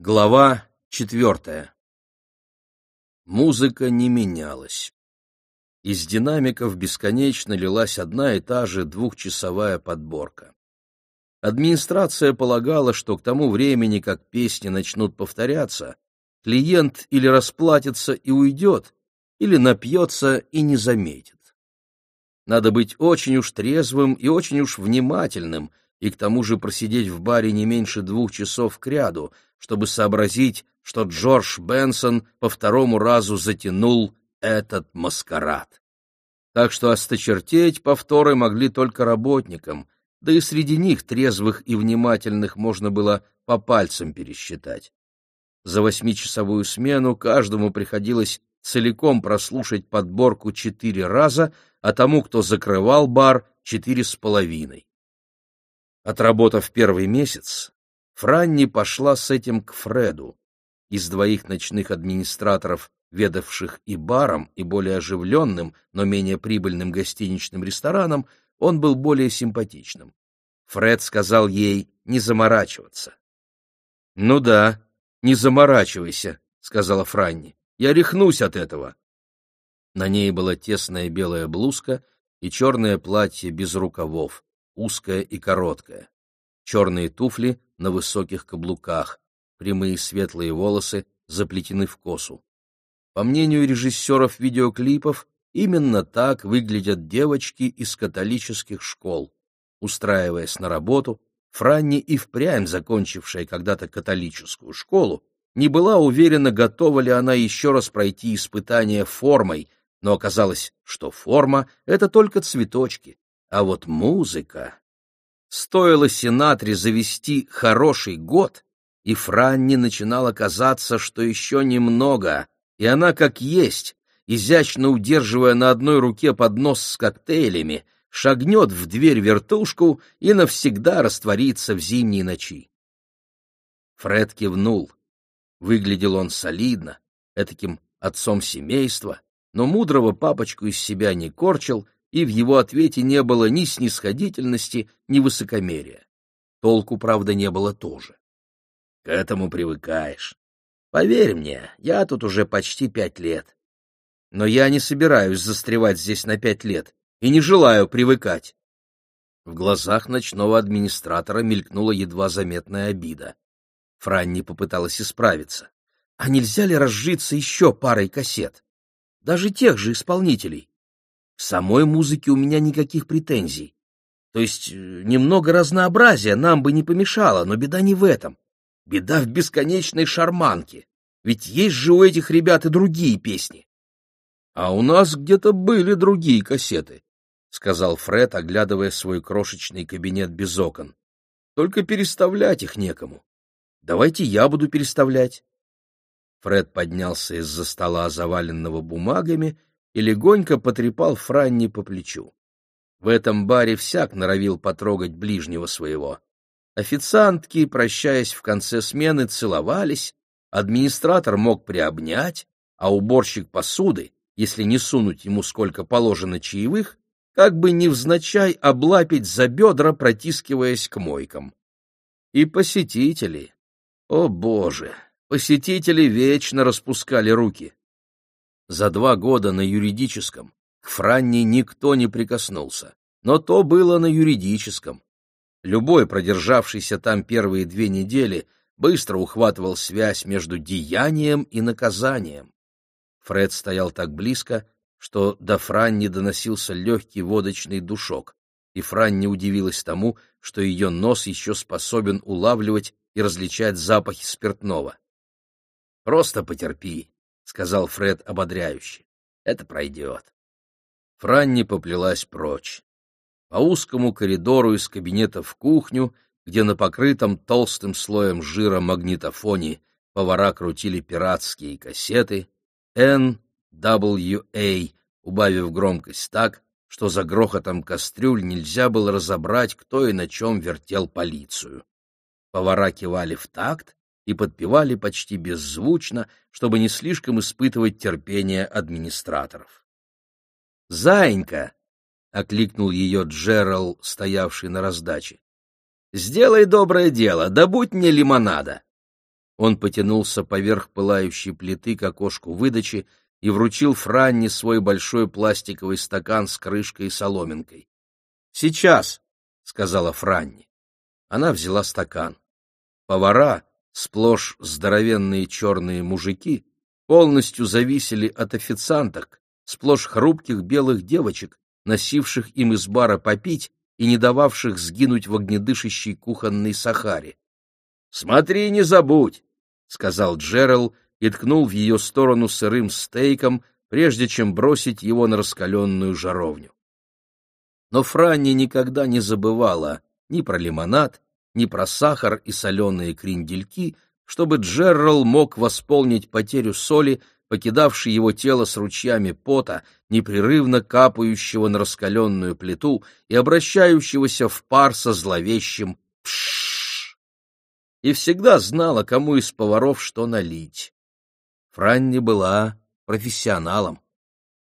Глава четвертая. Музыка не менялась. Из динамиков бесконечно лилась одна и та же двухчасовая подборка. Администрация полагала, что к тому времени, как песни начнут повторяться, клиент или расплатится и уйдет, или напьется и не заметит. Надо быть очень уж трезвым и очень уж внимательным, и к тому же просидеть в баре не меньше двух часов кряду — чтобы сообразить, что Джордж Бенсон по второму разу затянул этот маскарад. Так что осточертеть повторы могли только работникам, да и среди них трезвых и внимательных можно было по пальцам пересчитать. За восьмичасовую смену каждому приходилось целиком прослушать подборку четыре раза, а тому, кто закрывал бар, четыре с половиной. Отработав первый месяц, Франни пошла с этим к Фреду. Из двоих ночных администраторов, ведавших и баром, и более оживленным, но менее прибыльным гостиничным рестораном, он был более симпатичным. Фред сказал ей не заморачиваться. — Ну да, не заморачивайся, — сказала Франни. — Я рехнусь от этого. На ней была тесная белая блузка и черное платье без рукавов, узкое и короткое. Черные туфли на высоких каблуках, прямые светлые волосы заплетены в косу. По мнению режиссеров видеоклипов, именно так выглядят девочки из католических школ. Устраиваясь на работу, Франни и впрямь закончившая когда-то католическую школу, не была уверена, готова ли она еще раз пройти испытание формой, но оказалось, что форма — это только цветочки, а вот музыка... Стоило Синатре завести хороший год, и Франни начинала казаться, что еще немного, и она как есть, изящно удерживая на одной руке поднос с коктейлями, шагнет в дверь вертушку и навсегда растворится в зимней ночи. Фред кивнул. Выглядел он солидно, этаким отцом семейства, но мудрого папочку из себя не корчил и в его ответе не было ни снисходительности, ни высокомерия. Толку, правда, не было тоже. К этому привыкаешь. Поверь мне, я тут уже почти пять лет. Но я не собираюсь застревать здесь на пять лет и не желаю привыкать. В глазах ночного администратора мелькнула едва заметная обида. Франни попыталась исправиться. А нельзя ли разжиться еще парой кассет? Даже тех же исполнителей. К самой музыке у меня никаких претензий. То есть э, немного разнообразия нам бы не помешало, но беда не в этом. Беда в бесконечной шарманке. Ведь есть же у этих ребят и другие песни. — А у нас где-то были другие кассеты, — сказал Фред, оглядывая свой крошечный кабинет без окон. — Только переставлять их некому. Давайте я буду переставлять. Фред поднялся из-за стола, заваленного бумагами, и легонько потрепал Франни по плечу. В этом баре всяк норовил потрогать ближнего своего. Официантки, прощаясь в конце смены, целовались, администратор мог приобнять, а уборщик посуды, если не сунуть ему сколько положено чаевых, как бы невзначай облапить за бедра, протискиваясь к мойкам. И посетители, о боже, посетители вечно распускали руки. За два года на юридическом к Франни никто не прикоснулся, но то было на юридическом. Любой, продержавшийся там первые две недели, быстро ухватывал связь между деянием и наказанием. Фред стоял так близко, что до Франни доносился легкий водочный душок, и Франни удивилась тому, что ее нос еще способен улавливать и различать запахи спиртного. «Просто потерпи», — сказал Фред ободряюще. — Это пройдет. Франни поплелась прочь. По узкому коридору из кабинета в кухню, где на покрытом толстым слоем жира магнитофоне повара крутили пиратские кассеты, NWA, убавив громкость так, что за грохотом кастрюль нельзя было разобрать, кто и на чем вертел полицию. Повара кивали в такт, и подпевали почти беззвучно, чтобы не слишком испытывать терпение администраторов. «Заинька!» — окликнул ее Джерал, стоявший на раздаче. «Сделай доброе дело, да будь мне лимонада!» Он потянулся поверх пылающей плиты к окошку выдачи и вручил Франни свой большой пластиковый стакан с крышкой и соломинкой. «Сейчас», — сказала Франни. Она взяла стакан. Повара, сплошь здоровенные черные мужики, полностью зависели от официанток, сплошь хрупких белых девочек, носивших им из бара попить и не дававших сгинуть в огнедышащей кухонной сахаре. — Смотри, не забудь! — сказал Джерал и ткнул в ее сторону сырым стейком, прежде чем бросить его на раскаленную жаровню. Но Франни никогда не забывала ни про лимонад, ни про сахар и соленые крендельки, чтобы Джеррал мог восполнить потерю соли, покидавшей его тело с ручьями пота, непрерывно капающего на раскаленную плиту и обращающегося в пар со зловещим «пшшш». И всегда знала, кому из поваров что налить. Франни была профессионалом.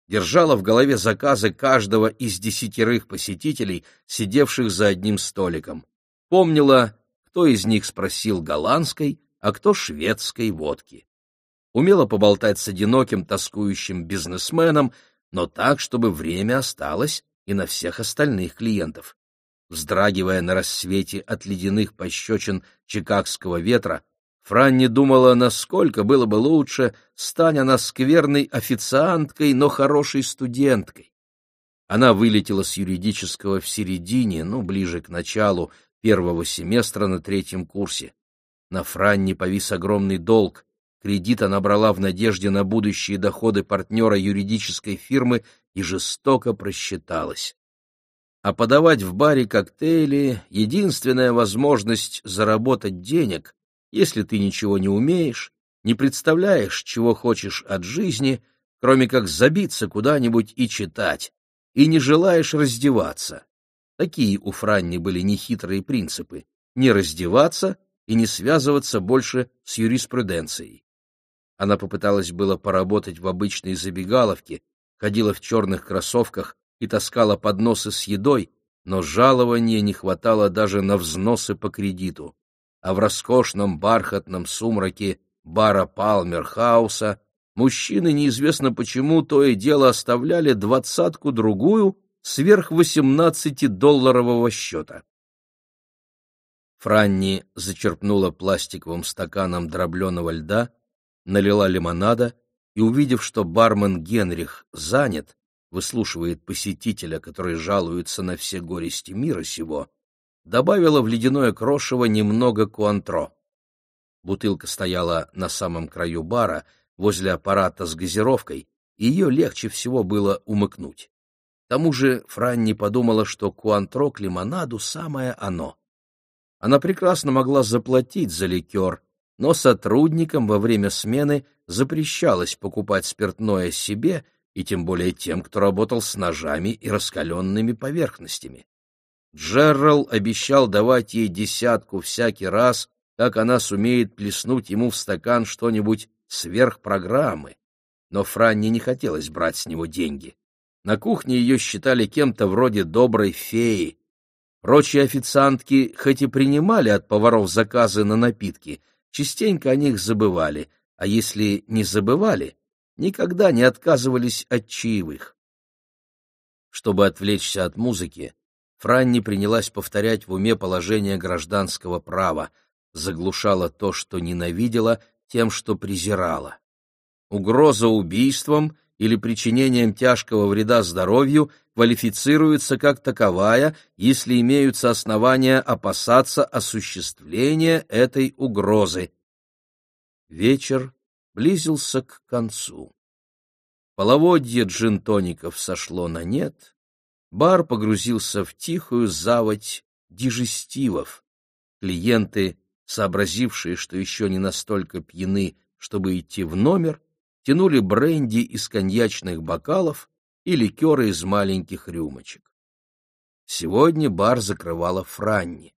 Держала в голове заказы каждого из десятерых посетителей, сидевших за одним столиком. Помнила, кто из них спросил голландской, а кто шведской водки. Умела поболтать с одиноким, тоскующим бизнесменом, но так, чтобы время осталось и на всех остальных клиентов. Вздрагивая на рассвете от ледяных пощечин чикагского ветра, Франни думала, насколько было бы лучше, стань она скверной официанткой, но хорошей студенткой. Она вылетела с юридического в середине, ну, ближе к началу, первого семестра на третьем курсе. На Франни повис огромный долг. Кредит она брала в надежде на будущие доходы партнера юридической фирмы и жестоко просчиталась. А подавать в баре коктейли — единственная возможность заработать денег, если ты ничего не умеешь, не представляешь, чего хочешь от жизни, кроме как забиться куда-нибудь и читать, и не желаешь раздеваться. Такие у Франни были нехитрые принципы — не раздеваться и не связываться больше с юриспруденцией. Она попыталась было поработать в обычной забегаловке, ходила в черных кроссовках и таскала подносы с едой, но жалования не хватало даже на взносы по кредиту. А в роскошном бархатном сумраке бара Палмерхауса мужчины неизвестно почему то и дело оставляли двадцатку-другую сверх 18-долларового счета. Франни зачерпнула пластиковым стаканом дробленого льда, налила лимонада и, увидев, что бармен Генрих занят, выслушивает посетителя, который жалуется на все горести мира сего, добавила в ледяное крошево немного куантро. Бутылка стояла на самом краю бара, возле аппарата с газировкой, и ее легче всего было умыкнуть тому же Франни подумала, что куантро к лимонаду самое оно. Она прекрасно могла заплатить за ликер, но сотрудникам во время смены запрещалось покупать спиртное себе и тем более тем, кто работал с ножами и раскаленными поверхностями. Джеррал обещал давать ей десятку всякий раз, как она сумеет плеснуть ему в стакан что-нибудь сверх программы, но Франни не хотелось брать с него деньги. На кухне ее считали кем-то вроде доброй феи. Прочие официантки хоть и принимали от поваров заказы на напитки, частенько о них забывали, а если не забывали, никогда не отказывались от чаевых. Чтобы отвлечься от музыки, Франни принялась повторять в уме положение гражданского права, заглушала то, что ненавидела, тем, что презирала. Угроза убийством — или причинением тяжкого вреда здоровью квалифицируется как таковая, если имеются основания опасаться осуществления этой угрозы. Вечер близился к концу. Половодье джин-тоников сошло на нет, бар погрузился в тихую заводь дижестивов. Клиенты, сообразившие, что еще не настолько пьяны, чтобы идти в номер, тянули бренди из коньячных бокалов и ликеры из маленьких рюмочек. Сегодня бар закрывала Франни.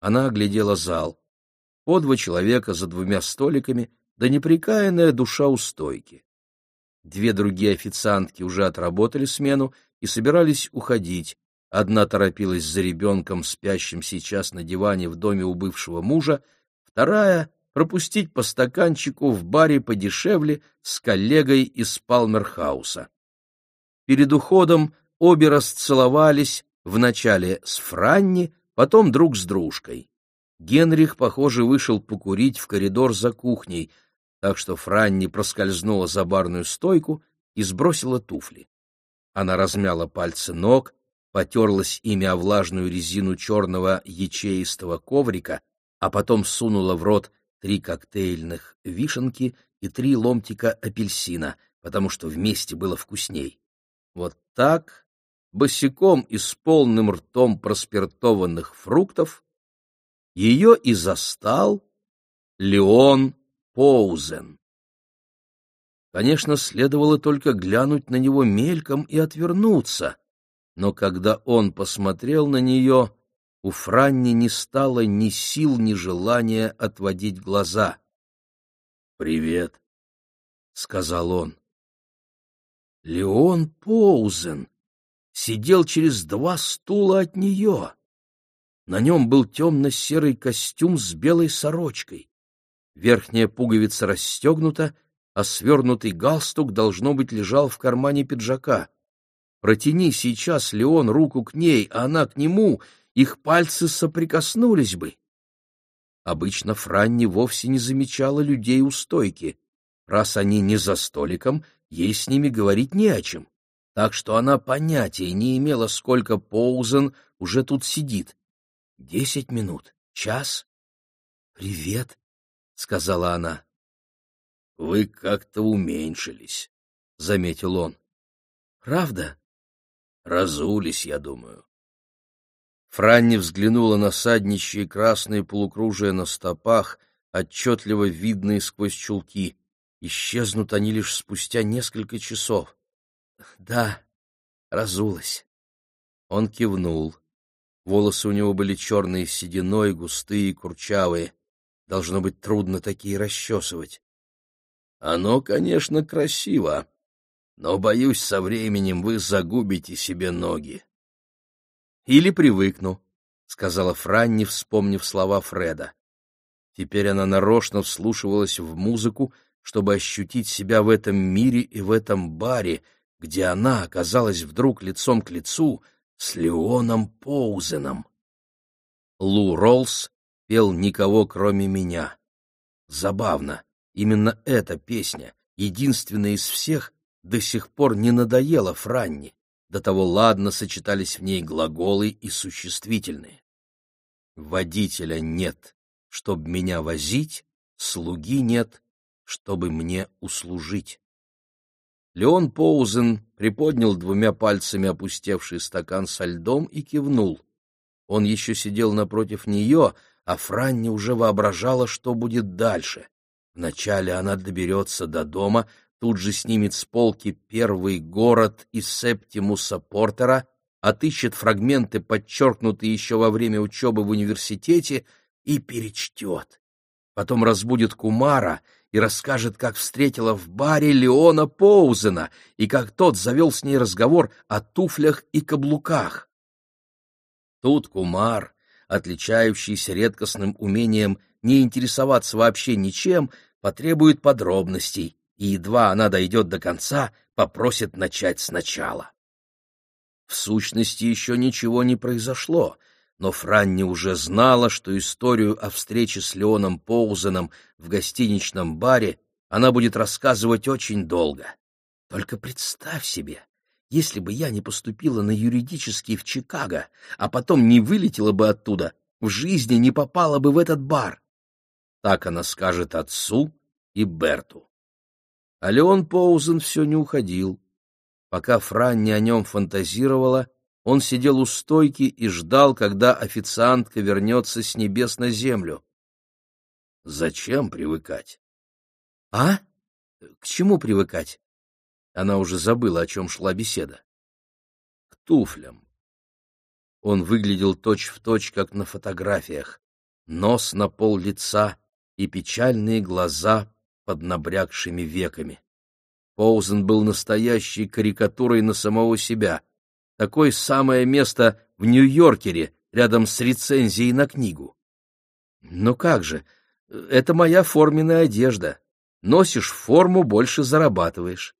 Она оглядела зал. По два человека за двумя столиками, да неприкаянная душа у стойки. Две другие официантки уже отработали смену и собирались уходить. Одна торопилась за ребенком, спящим сейчас на диване в доме у бывшего мужа, вторая пропустить по стаканчику в баре подешевле с коллегой из Палмерхауса. Перед уходом обе расцеловались, вначале с Франни, потом друг с дружкой. Генрих, похоже, вышел покурить в коридор за кухней, так что Франни проскользнула за барную стойку и сбросила туфли. Она размяла пальцы ног, потерлась ими о влажную резину черного ячеистого коврика, а потом сунула в рот три коктейльных вишенки и три ломтика апельсина, потому что вместе было вкусней. Вот так, босиком и с полным ртом проспиртованных фруктов, ее и застал Леон Поузен. Конечно, следовало только глянуть на него мельком и отвернуться, но когда он посмотрел на нее, у Франни не стало ни сил, ни желания отводить глаза. «Привет», — сказал он. Леон Поузен сидел через два стула от нее. На нем был темно-серый костюм с белой сорочкой. Верхняя пуговица расстегнута, а свернутый галстук, должно быть, лежал в кармане пиджака. Протяни сейчас Леон руку к ней, а она к нему, их пальцы соприкоснулись бы. Обычно Франни вовсе не замечала людей у стойки. Раз они не за столиком, ей с ними говорить не о чем. Так что она понятия не имела, сколько Поузен уже тут сидит. Десять минут? Час? «Привет», — сказала она. «Вы как-то уменьшились», — заметил он. «Правда?» Разулись, я думаю. Франни взглянула на саднищие красные полукружия на стопах, отчетливо видные сквозь чулки. Исчезнут они лишь спустя несколько часов. Да, разулась. Он кивнул. Волосы у него были черные с сединой, густые курчавые. Должно быть трудно такие расчесывать. Оно, конечно, красиво, но, боюсь, со временем вы загубите себе ноги. — Или привыкну, — сказала Франни, вспомнив слова Фреда. Теперь она нарочно вслушивалась в музыку, чтобы ощутить себя в этом мире и в этом баре, где она оказалась вдруг лицом к лицу с Леоном Поузеном. Лу Роллс пел «Никого, кроме меня». Забавно, именно эта песня, единственная из всех, до сих пор не надоело Франни, до того ладно сочетались в ней глаголы и существительные. Водителя нет, чтоб меня возить, слуги нет, чтобы мне услужить. Леон Поузен приподнял двумя пальцами опустевший стакан со льдом и кивнул. Он еще сидел напротив нее, а Франни уже воображала, что будет дальше. Вначале она доберется до дома, тут же снимет с полки первый город из Септимуса Портера, отыщет фрагменты, подчеркнутые еще во время учебы в университете, и перечтет. Потом разбудит Кумара и расскажет, как встретила в баре Леона Поузена и как тот завел с ней разговор о туфлях и каблуках. Тут Кумар, отличающийся редкостным умением не интересоваться вообще ничем, потребует подробностей, и едва она дойдет до конца, попросит начать сначала. В сущности, еще ничего не произошло, но Франни уже знала, что историю о встрече с Леоном Поузеном в гостиничном баре она будет рассказывать очень долго. Только представь себе, если бы я не поступила на юридический в Чикаго, а потом не вылетела бы оттуда, в жизни не попала бы в этот бар. Так она скажет отцу и Берту. А Леон Поузен все не уходил. Пока Франни о нем фантазировала, он сидел у стойки и ждал, когда официантка вернется с небес на землю. Зачем привыкать? — А? К чему привыкать? Она уже забыла, о чем шла беседа. — К туфлям. Он выглядел точь-в-точь, точь, как на фотографиях. Нос на пол лица и печальные глаза под набрякшими веками. Поузен был настоящей карикатурой на самого себя. Такое самое место в Нью-Йоркере, рядом с рецензией на книгу. Но как же, Это моя форменная одежда. Носишь форму, больше зарабатываешь.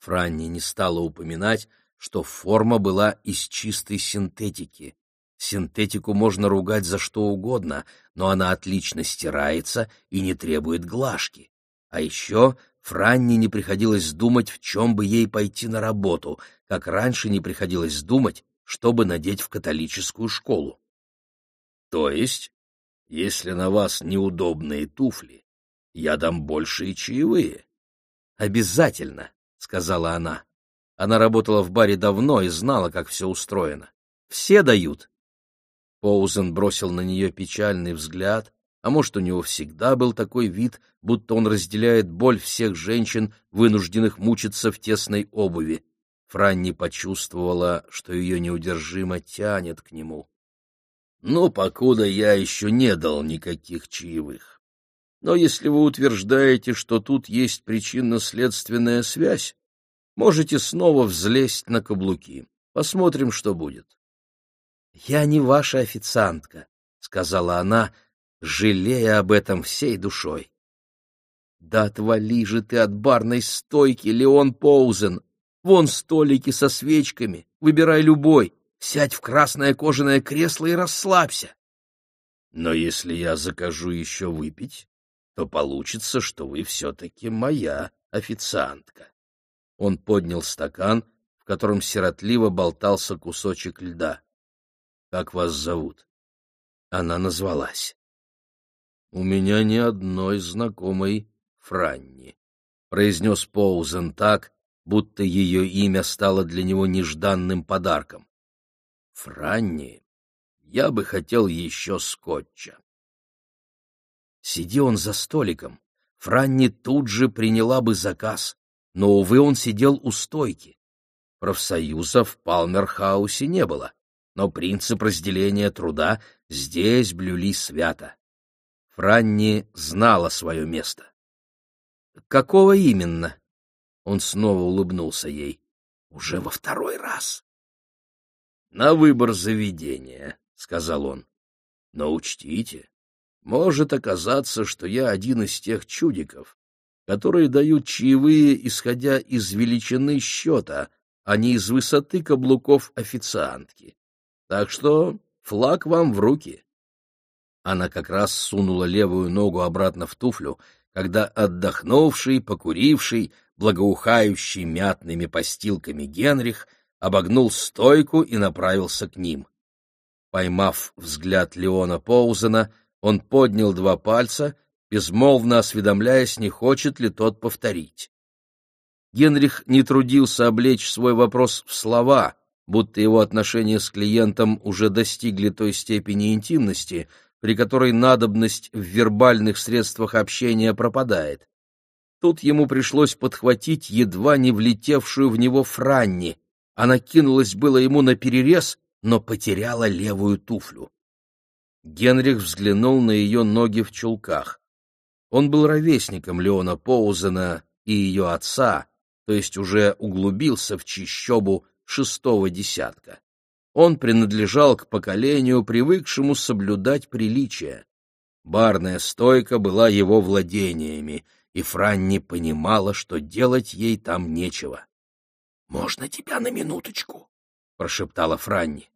Франни не стала упоминать, что форма была из чистой синтетики. Синтетику можно ругать за что угодно, но она отлично стирается и не требует глажки. А еще Франни не приходилось думать, в чем бы ей пойти на работу, как раньше не приходилось думать, чтобы надеть в католическую школу. То есть, если на вас неудобные туфли, я дам большие чаевые. Обязательно, сказала она. Она работала в баре давно и знала, как все устроено. Все дают. Поузен бросил на нее печальный взгляд, а может, у него всегда был такой вид, будто он разделяет боль всех женщин, вынужденных мучиться в тесной обуви. Франни почувствовала, что ее неудержимо тянет к нему. «Ну, покуда я еще не дал никаких чаевых. Но если вы утверждаете, что тут есть причинно-следственная связь, можете снова взлезть на каблуки. Посмотрим, что будет». «Я не ваша официантка», — сказала она, жалея об этом всей душой. «Да отвали же ты от барной стойки, Леон Поузен! Вон столики со свечками, выбирай любой, сядь в красное кожаное кресло и расслабься. Но если я закажу еще выпить, то получится, что вы все-таки моя официантка. Он поднял стакан, в котором сиротливо болтался кусочек льда. — Как вас зовут? Она назвалась. — У меня ни одной знакомой Франни, — произнес Поузен так, будто ее имя стало для него нежданным подарком. Франни, я бы хотел еще скотча. Сиди он за столиком, Франни тут же приняла бы заказ, но, увы, он сидел у стойки. Профсоюза в Палмерхаусе не было, но принцип разделения труда здесь блюли свято. Франни знала свое место. «Какого именно?» Он снова улыбнулся ей. Уже во второй раз. На выбор заведения, сказал он. Но учтите, может оказаться, что я один из тех чудиков, которые дают чаевые, исходя из величины счета, а не из высоты каблуков официантки. Так что флаг вам в руки. Она как раз сунула левую ногу обратно в туфлю, когда отдохнувший, покуривший, благоухающий мятными постилками Генрих обогнул стойку и направился к ним. Поймав взгляд Леона Поузена, он поднял два пальца, безмолвно осведомляясь, не хочет ли тот повторить. Генрих не трудился облечь свой вопрос в слова, будто его отношения с клиентом уже достигли той степени интимности, при которой надобность в вербальных средствах общения пропадает. Тут ему пришлось подхватить едва не влетевшую в него Франни. Она кинулась было ему на перерез, но потеряла левую туфлю. Генрих взглянул на ее ноги в чулках. Он был ровесником Леона Поузена и ее отца, то есть уже углубился в чищобу шестого десятка. Он принадлежал к поколению, привыкшему соблюдать приличия. Барная стойка была его владениями — и Франни понимала, что делать ей там нечего. — Можно тебя на минуточку? — прошептала Франни.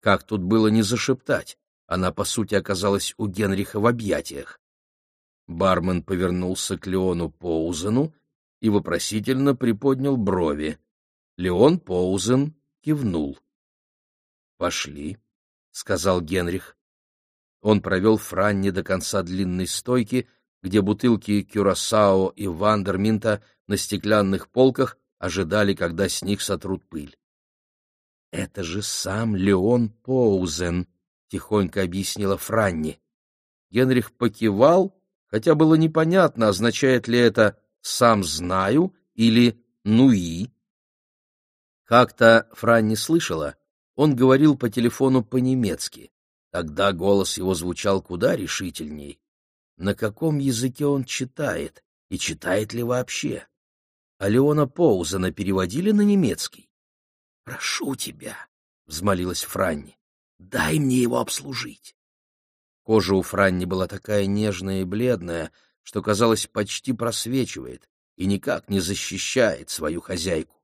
Как тут было не зашептать? Она, по сути, оказалась у Генриха в объятиях. Бармен повернулся к Леону Поузену и вопросительно приподнял брови. Леон Поузен кивнул. — Пошли, — сказал Генрих. Он провел Франни до конца длинной стойки, где бутылки Кюрасао и Вандерминта на стеклянных полках ожидали, когда с них сотрут пыль. «Это же сам Леон Поузен», — тихонько объяснила Франни. Генрих покивал, хотя было непонятно, означает ли это «сам знаю» или «нуи». Как-то Франни слышала, он говорил по телефону по-немецки. Тогда голос его звучал куда решительней на каком языке он читает и читает ли вообще. А Леона Поузена переводили на немецкий. — Прошу тебя, — взмолилась Франни, — дай мне его обслужить. Кожа у Франни была такая нежная и бледная, что, казалось, почти просвечивает и никак не защищает свою хозяйку.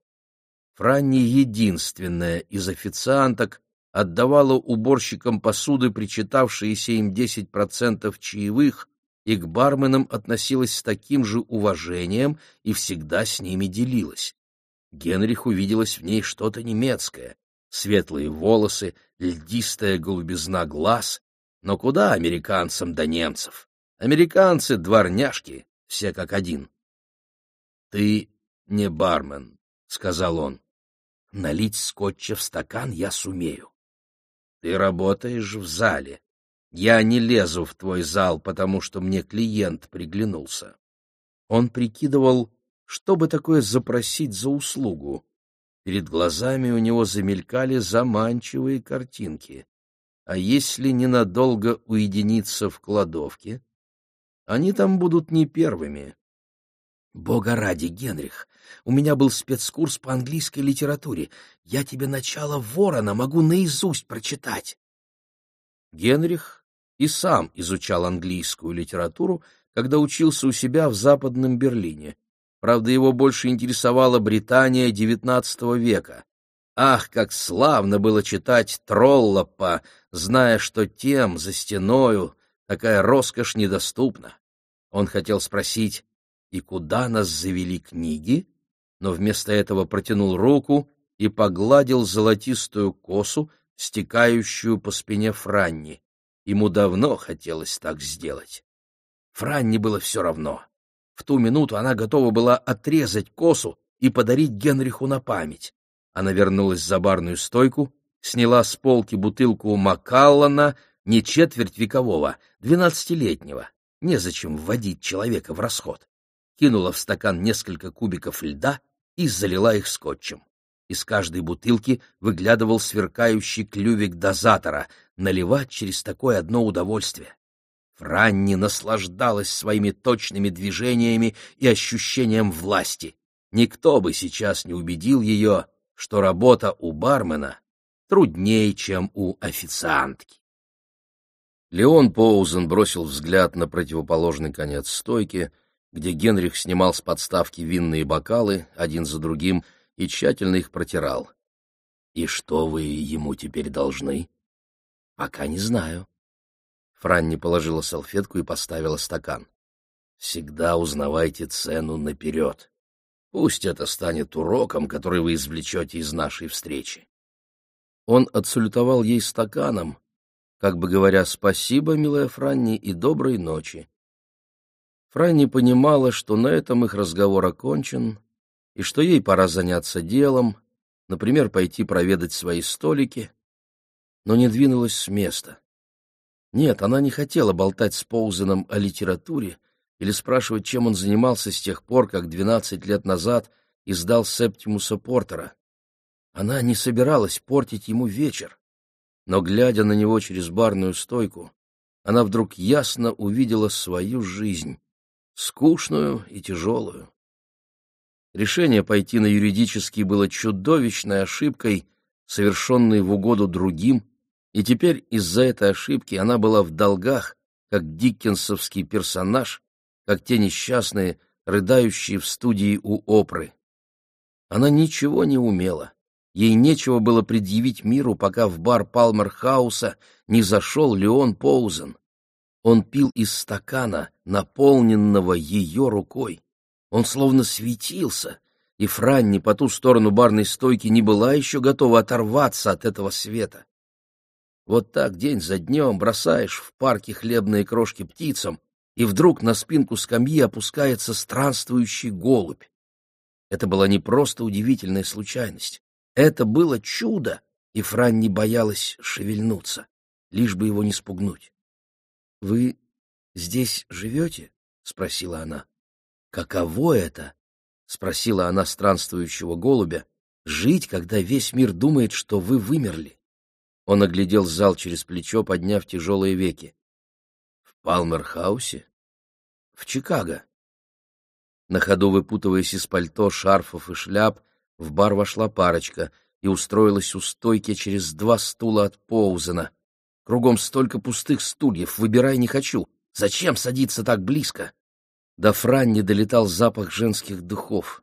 Франни единственная из официанток отдавала уборщикам посуды причитавшиеся им 10% чаевых и к барменам относилась с таким же уважением и всегда с ними делилась. Генрих увиделось в ней что-то немецкое, светлые волосы, льдистая голубизна глаз, но куда американцам до немцев? Американцы — дворняжки, все как один. — Ты не бармен, — сказал он. — Налить скотча в стакан я сумею. Ты работаешь в зале. Я не лезу в твой зал, потому что мне клиент приглянулся. Он прикидывал, что бы такое запросить за услугу. Перед глазами у него замелькали заманчивые картинки. А если ненадолго уединиться в кладовке? Они там будут не первыми. Бога ради, Генрих, у меня был спецкурс по английской литературе. Я тебе начало ворона могу наизусть прочитать. Генрих и сам изучал английскую литературу, когда учился у себя в Западном Берлине. Правда, его больше интересовала Британия XIX века. Ах, как славно было читать Троллопа, зная, что тем за стеною такая роскошь недоступна. Он хотел спросить, и куда нас завели книги, но вместо этого протянул руку и погладил золотистую косу, стекающую по спине Франни. Ему давно хотелось так сделать. Франни было все равно. В ту минуту она готова была отрезать косу и подарить Генриху на память. Она вернулась за барную стойку, сняла с полки бутылку Макаллана, не четверть векового, двенадцатилетнего. Незачем вводить человека в расход кинула в стакан несколько кубиков льда и залила их скотчем. Из каждой бутылки выглядывал сверкающий клювик дозатора, наливать через такое одно удовольствие. Франни наслаждалась своими точными движениями и ощущением власти. Никто бы сейчас не убедил ее, что работа у бармена труднее, чем у официантки. Леон Поузен бросил взгляд на противоположный конец стойки, где Генрих снимал с подставки винные бокалы один за другим и тщательно их протирал. «И что вы ему теперь должны?» «Пока не знаю». Франни положила салфетку и поставила стакан. «Всегда узнавайте цену наперед. Пусть это станет уроком, который вы извлечете из нашей встречи». Он отсулютовал ей стаканом, как бы говоря «Спасибо, милая Франни, и доброй ночи», Франни понимала, что на этом их разговор окончен, и что ей пора заняться делом, например, пойти проведать свои столики, но не двинулась с места. Нет, она не хотела болтать с Поузеном о литературе или спрашивать, чем он занимался с тех пор, как двенадцать лет назад издал Септимуса Портера. Она не собиралась портить ему вечер, но, глядя на него через барную стойку, она вдруг ясно увидела свою жизнь скучную и тяжелую. Решение пойти на юридический было чудовищной ошибкой, совершенной в угоду другим, и теперь из-за этой ошибки она была в долгах, как диккенсовский персонаж, как те несчастные, рыдающие в студии у Опры. Она ничего не умела. Ей нечего было предъявить миру, пока в бар Палмерхауса не зашел Леон Поузен. Он пил из стакана, наполненного ее рукой. Он словно светился, и Франни по ту сторону барной стойки не была еще готова оторваться от этого света. Вот так день за днем бросаешь в парке хлебные крошки птицам, и вдруг на спинку скамьи опускается странствующий голубь. Это была не просто удивительная случайность. Это было чудо, и Франни боялась шевельнуться, лишь бы его не спугнуть. Вы здесь живете? — спросила она. — Каково это? — спросила она странствующего голубя. — Жить, когда весь мир думает, что вы вымерли. Он оглядел зал через плечо, подняв тяжелые веки. — В Палмерхаусе? — В Чикаго. На ходу выпутываясь из пальто, шарфов и шляп, в бар вошла парочка и устроилась у стойки через два стула от Поузена — Кругом столько пустых стульев, выбирай не хочу. Зачем садиться так близко? До Франни долетал запах женских духов.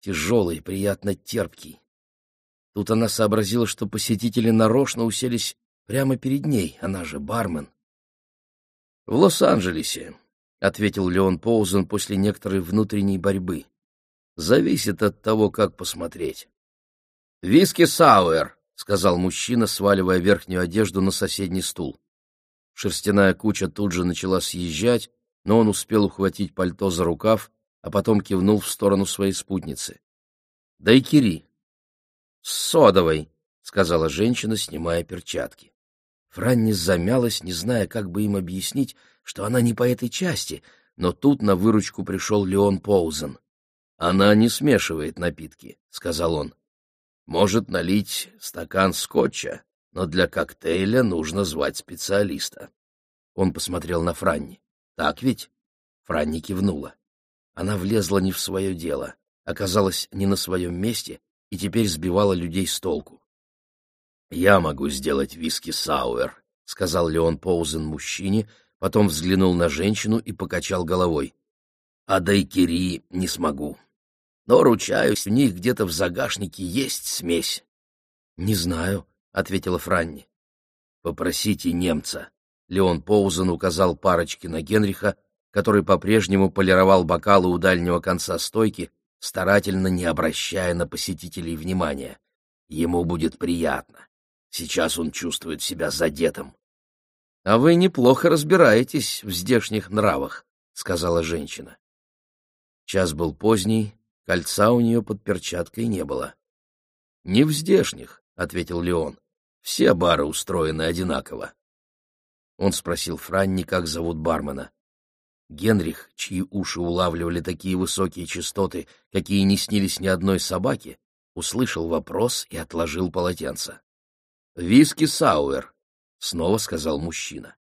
Тяжелый, приятно терпкий. Тут она сообразила, что посетители нарочно уселись прямо перед ней, она же бармен. — В Лос-Анджелесе, — ответил Леон Поузен после некоторой внутренней борьбы. — Зависит от того, как посмотреть. — Виски Сауэр, — сказал мужчина, сваливая верхнюю одежду на соседний стул. Шерстяная куча тут же начала съезжать, но он успел ухватить пальто за рукав, а потом кивнул в сторону своей спутницы. — Дайкири. — С содовой, — сказала женщина, снимая перчатки. Франни замялась, не зная, как бы им объяснить, что она не по этой части, но тут на выручку пришел Леон Поузен. — Она не смешивает напитки, — сказал он. — Может налить стакан скотча, но для коктейля нужно звать специалиста. Он посмотрел на Франни. Так ведь? Франни кивнула. Она влезла не в свое дело, оказалась не на своем месте и теперь сбивала людей с толку. «Я могу сделать виски сауэр», — сказал Леон Поузен мужчине, потом взглянул на женщину и покачал головой. «А дайкири не смогу. Но, ручаюсь, у них где-то в загашнике есть смесь». «Не знаю», — ответила Франни. «Попросите немца», Леон Поузен указал парочке на Генриха, который по-прежнему полировал бокалы у дальнего конца стойки, старательно не обращая на посетителей внимания. Ему будет приятно. Сейчас он чувствует себя задетым. — А вы неплохо разбираетесь в здешних нравах, — сказала женщина. Час был поздний, кольца у нее под перчаткой не было. — Не в здешних, — ответил Леон. — Все бары устроены одинаково. Он спросил Франни, как зовут бармена. Генрих, чьи уши улавливали такие высокие частоты, какие не снились ни одной собаке, услышал вопрос и отложил полотенце. «Виски Сауэр», — снова сказал мужчина.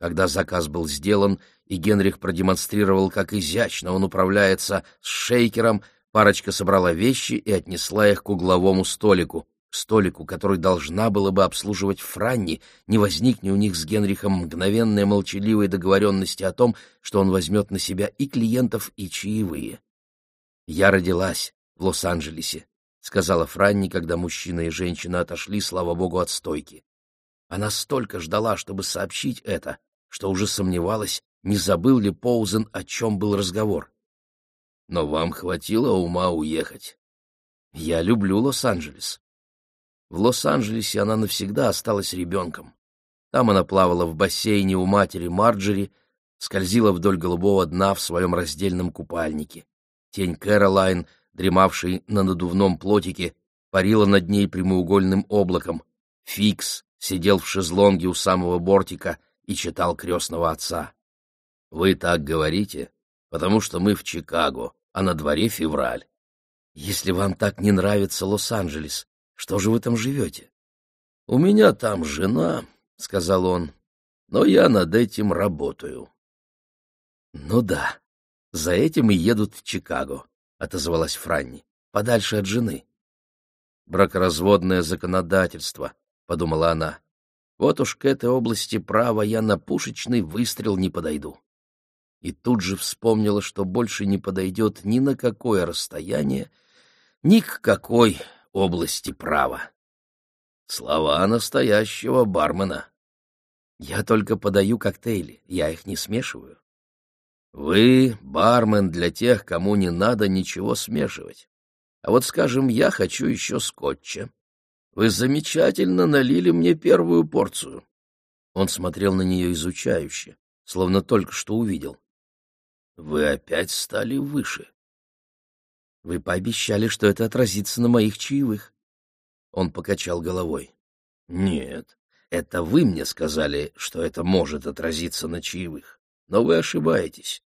Когда заказ был сделан, и Генрих продемонстрировал, как изящно он управляется с шейкером, парочка собрала вещи и отнесла их к угловому столику, столику, который должна была бы обслуживать Франни, не возникне у них с Генрихом мгновенной молчаливой договоренности о том, что он возьмет на себя и клиентов, и чаевые. «Я родилась в Лос-Анджелесе», — сказала Франни, когда мужчина и женщина отошли, слава богу, от стойки. Она столько ждала, чтобы сообщить это, что уже сомневалась, не забыл ли Поузен, о чем был разговор. «Но вам хватило ума уехать». «Я люблю Лос-Анджелес», в Лос-Анджелесе она навсегда осталась ребенком. Там она плавала в бассейне у матери Марджери, скользила вдоль голубого дна в своем раздельном купальнике. Тень Кэролайн, дремавшей на надувном плотике, парила над ней прямоугольным облаком. Фикс сидел в шезлонге у самого бортика и читал крестного отца. «Вы так говорите, потому что мы в Чикаго, а на дворе февраль. Если вам так не нравится Лос-Анджелес, что же вы там живете? — У меня там жена, — сказал он, — но я над этим работаю. — Ну да, за этим и едут в Чикаго, — отозвалась Франни, — подальше от жены. — Бракоразводное законодательство, — подумала она. Вот уж к этой области права я на пушечный выстрел не подойду. И тут же вспомнила, что больше не подойдет ни на какое расстояние, ни к какой области права. Слова настоящего бармена. Я только подаю коктейли, я их не смешиваю. Вы бармен для тех, кому не надо ничего смешивать. А вот, скажем, я хочу еще скотча. Вы замечательно налили мне первую порцию. Он смотрел на нее изучающе, словно только что увидел. Вы опять стали выше. Вы пообещали, что это отразится на моих чаевых. Он покачал головой. Нет, это вы мне сказали, что это может отразиться на чаевых. Но вы ошибаетесь.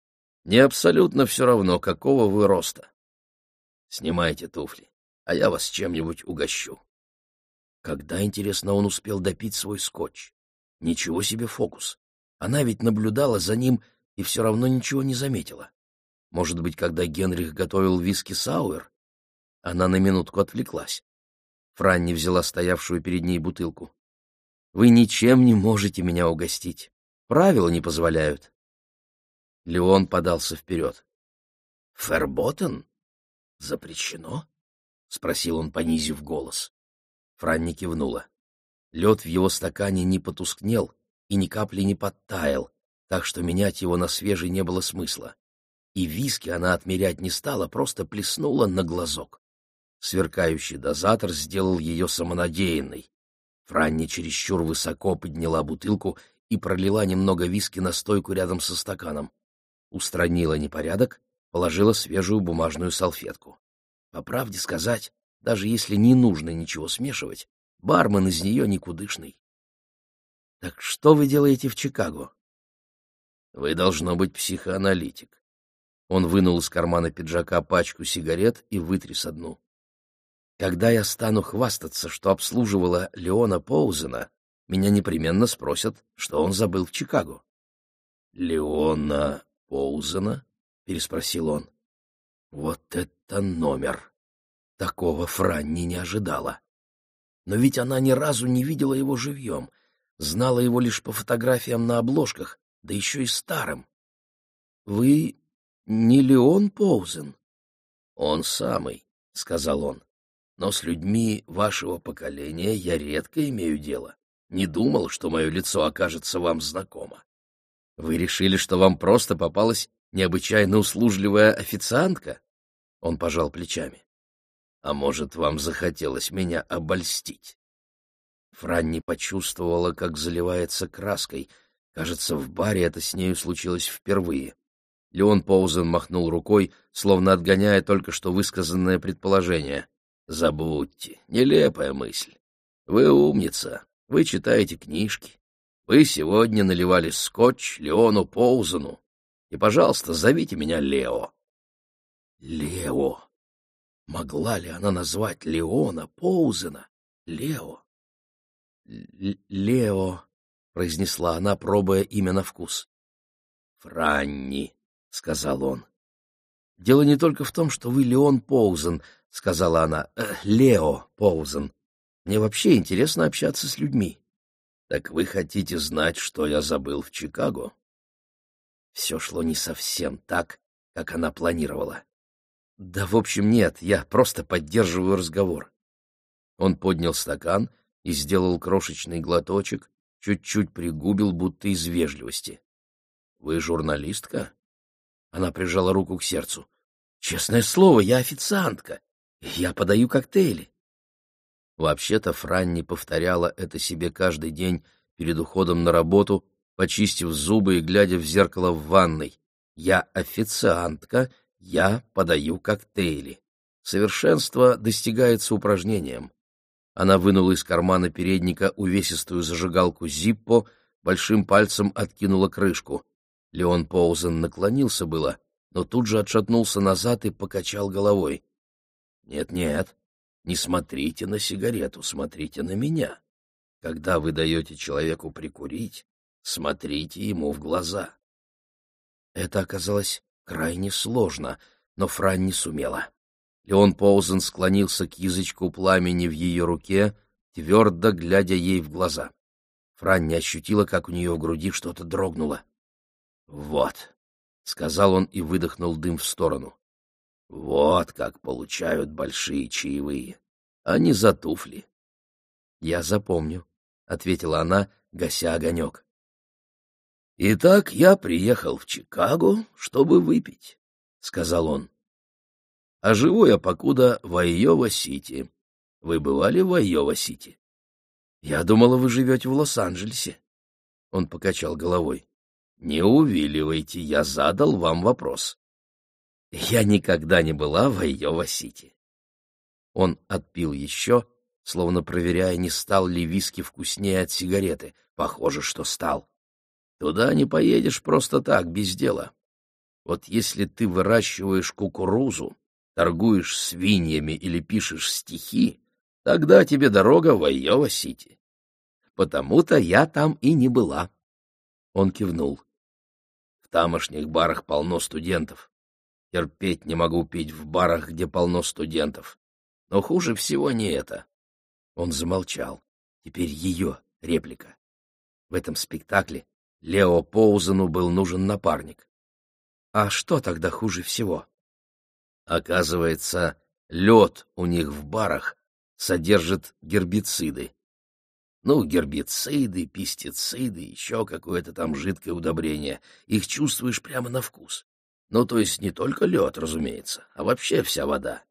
Не абсолютно все равно, какого вы роста. Снимайте туфли, а я вас чем-нибудь угощу. Когда, интересно, он успел допить свой скотч? Ничего себе фокус. Она ведь наблюдала за ним и все равно ничего не заметила. Может быть, когда Генрих готовил виски Сауэр? Она на минутку отвлеклась. Франни взяла стоявшую перед ней бутылку. Вы ничем не можете меня угостить. Правила не позволяют. Леон подался вперед. — Ферботен? Запрещено? — спросил он, понизив голос. Франни кивнула. Лед в его стакане не потускнел и ни капли не подтаял, так что менять его на свежий не было смысла. И виски она отмерять не стала, просто плеснула на глазок. Сверкающий дозатор сделал ее самонадеянной. Франни чересчур высоко подняла бутылку и пролила немного виски на стойку рядом со стаканом. Устранила непорядок, положила свежую бумажную салфетку. По правде сказать, даже если не нужно ничего смешивать, бармен из нее никудышный. — Так что вы делаете в Чикаго? — Вы, должно быть, психоаналитик. Он вынул из кармана пиджака пачку сигарет и вытряс одну. Когда я стану хвастаться, что обслуживала Леона Поузена, меня непременно спросят, что он забыл в Чикаго. — Леона Поузена? — переспросил он. — Вот это номер! Такого Франни не ожидала. Но ведь она ни разу не видела его живьем, знала его лишь по фотографиям на обложках, да еще и старым. — Вы не Леон Поузен? — Он самый, — сказал он. — Но с людьми вашего поколения я редко имею дело. Не думал, что мое лицо окажется вам знакомо. Вы решили, что вам просто попалась необычайно услужливая официантка? Он пожал плечами. А может, вам захотелось меня обольстить? Франни почувствовала, как заливается краской. Кажется, в баре это с нею случилось впервые. Леон Поузен махнул рукой, словно отгоняя только что высказанное предположение. «Забудьте, нелепая мысль. Вы умница, вы читаете книжки. Вы сегодня наливали скотч Леону Поузену. И, пожалуйста, зовите меня Лео. Лео. Могла ли она назвать Леона Поузена Лео? Лео, произнесла она, пробуя имя на вкус. Франни, сказал он. Дело не только в том, что вы Леон Поузен, сказала она. Э, Лео Поузен. Мне вообще интересно общаться с людьми. Так вы хотите знать, что я забыл в Чикаго? Все шло не совсем так, как она планировала. Да, в общем, нет, я просто поддерживаю разговор. Он поднял стакан и сделал крошечный глоточек, чуть-чуть пригубил, будто из вежливости. — Вы журналистка? Она прижала руку к сердцу. — Честное слово, я официантка. Я подаю коктейли. Вообще-то Франни повторяла это себе каждый день перед уходом на работу, почистив зубы и глядя в зеркало в ванной. «Я официантка, я подаю коктейли». Совершенство достигается упражнением. Она вынула из кармана передника увесистую зажигалку Зиппо, большим пальцем откинула крышку. Леон Поузен наклонился было, но тут же отшатнулся назад и покачал головой. «Нет-нет, не смотрите на сигарету, смотрите на меня. Когда вы даете человеку прикурить, смотрите ему в глаза. Это оказалось крайне сложно, но Фран не сумела. Леон Поузен склонился к язычку пламени в ее руке, твердо глядя ей в глаза. Фран не ощутила, как у нее в груди что-то дрогнуло. «Вот», — сказал он и выдохнул дым в сторону. Вот как получают большие чаевые. А не за туфли. — Я запомню, — ответила она, гася огонек. — Итак, я приехал в Чикаго, чтобы выпить, — сказал он. — А живу я покуда в Айова-Сити. Вы бывали в Айова-Сити? — Я думала, вы живете в Лос-Анджелесе. Он покачал головой. — Не увиливайте, я задал вам вопрос. Я никогда не была в Айова-Сити. Он отпил еще, словно проверяя, не стал ли виски вкуснее от сигареты. Похоже, что стал. Туда не поедешь просто так, без дела. Вот если ты выращиваешь кукурузу, торгуешь свиньями или пишешь стихи, тогда тебе дорога в Айова-Сити. Потому-то я там и не была. Он кивнул. В тамошних барах полно студентов. Терпеть не могу пить в барах, где полно студентов. Но хуже всего не это. Он замолчал. Теперь ее Реплика. В этом спектакле Лео Поузену был нужен напарник. А что тогда хуже всего? Оказывается, лед у них в барах содержит гербициды. Ну, гербициды, пестициды, еще какое-то там жидкое удобрение. Их чувствуешь прямо на вкус. Ну, то есть не только лед, разумеется, а вообще вся вода.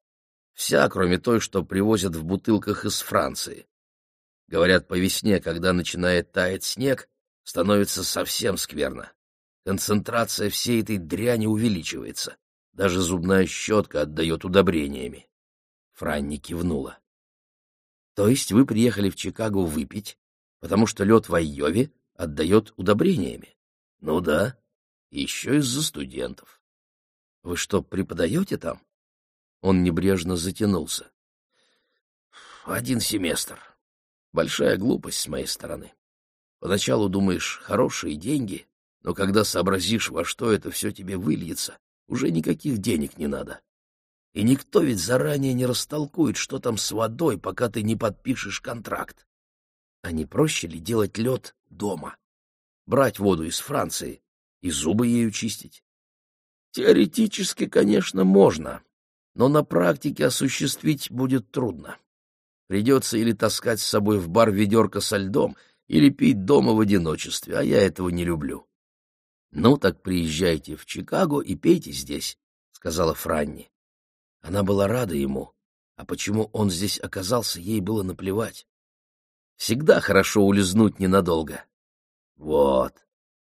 Вся, кроме той, что привозят в бутылках из Франции. Говорят, по весне, когда начинает таять снег, становится совсем скверно. Концентрация всей этой дряни увеличивается. Даже зубная щетка отдает удобрениями. Франни кивнула. То есть вы приехали в Чикаго выпить, потому что лед в Айове отдает удобрениями? Ну да, еще из-за студентов. Вы что, преподаете там? Он небрежно затянулся. Один семестр. Большая глупость с моей стороны. Поначалу думаешь, хорошие деньги, но когда сообразишь, во что это все тебе выльется, уже никаких денег не надо. И никто ведь заранее не растолкует, что там с водой, пока ты не подпишешь контракт. А не проще ли делать лед дома? Брать воду из Франции и зубы ею чистить? Теоретически, конечно, можно, но на практике осуществить будет трудно. Придется или таскать с собой в бар ведерко со льдом, или пить дома в одиночестве, а я этого не люблю. — Ну так приезжайте в Чикаго и пейте здесь, — сказала Франни. Она была рада ему, а почему он здесь оказался, ей было наплевать. Всегда хорошо улизнуть ненадолго. — Вот,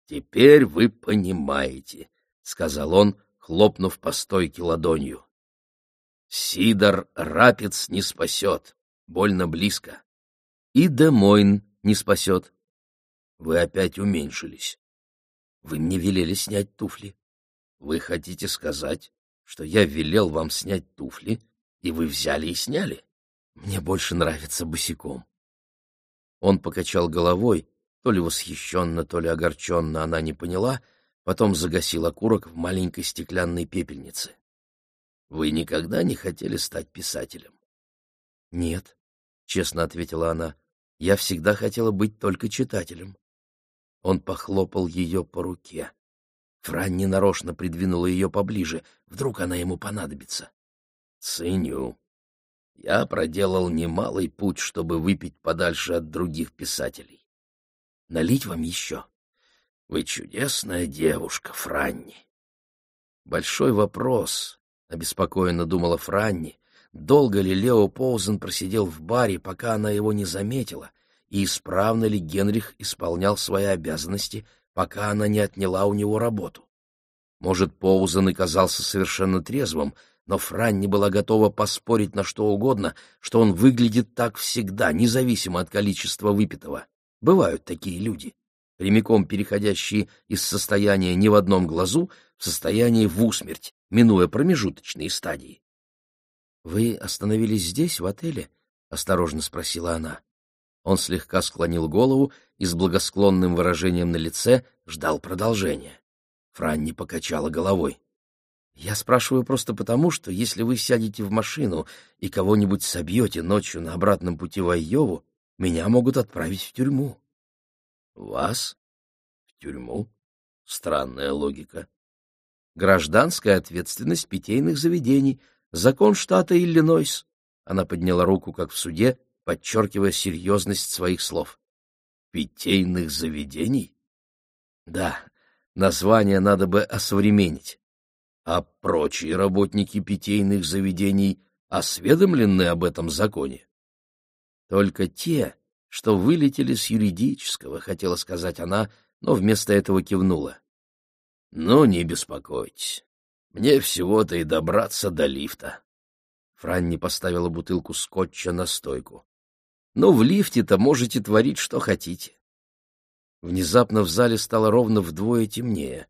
теперь вы понимаете, — сказал он, хлопнув по стойке ладонью. — Сидор Рапец не спасет, больно близко. И Демойн не спасет. Вы опять уменьшились. Вы мне велели снять туфли. Вы хотите сказать, что я велел вам снять туфли, и вы взяли и сняли? Мне больше нравится босиком. Он покачал головой, то ли восхищенно, то ли огорченно, она не поняла, потом загасил окурок в маленькой стеклянной пепельнице. Вы никогда не хотели стать писателем? — Нет, — честно ответила она, — я всегда хотела быть только читателем. Он похлопал ее по руке. Франни нарочно придвинула ее поближе, вдруг она ему понадобится. Ценю. Я проделал немалый путь, чтобы выпить подальше от других писателей. Налить вам еще? Вы чудесная девушка, Франни. Большой вопрос, — обеспокоенно думала Франни, долго ли Лео Поузен просидел в баре, пока она его не заметила, и исправно ли Генрих исполнял свои обязанности, пока она не отняла у него работу. Может, Поузен и казался совершенно трезвым, но Франни была готова поспорить на что угодно, что он выглядит так всегда, независимо от количества выпитого. Бывают такие люди, прямиком переходящие из состояния не в одном глазу в состояние в усмерть, минуя промежуточные стадии. — Вы остановились здесь, в отеле? — осторожно спросила она. Он слегка склонил голову и с благосклонным выражением на лице ждал продолжения. Франни покачала головой. «Я спрашиваю просто потому, что если вы сядете в машину и кого-нибудь собьете ночью на обратном пути в Айову, меня могут отправить в тюрьму». «Вас? В тюрьму? Странная логика». «Гражданская ответственность питейных заведений. Закон штата Иллинойс». Она подняла руку, как в суде, подчеркивая серьезность своих слов. «Питейных заведений?» «Да, название надо бы осовременить. А прочие работники питейных заведений осведомлены об этом законе?» «Только те, что вылетели с юридического», — хотела сказать она, но вместо этого кивнула. «Ну, не беспокойтесь. Мне всего-то и добраться до лифта». Франни поставила бутылку скотча на стойку но в лифте-то можете творить, что хотите. Внезапно в зале стало ровно вдвое темнее.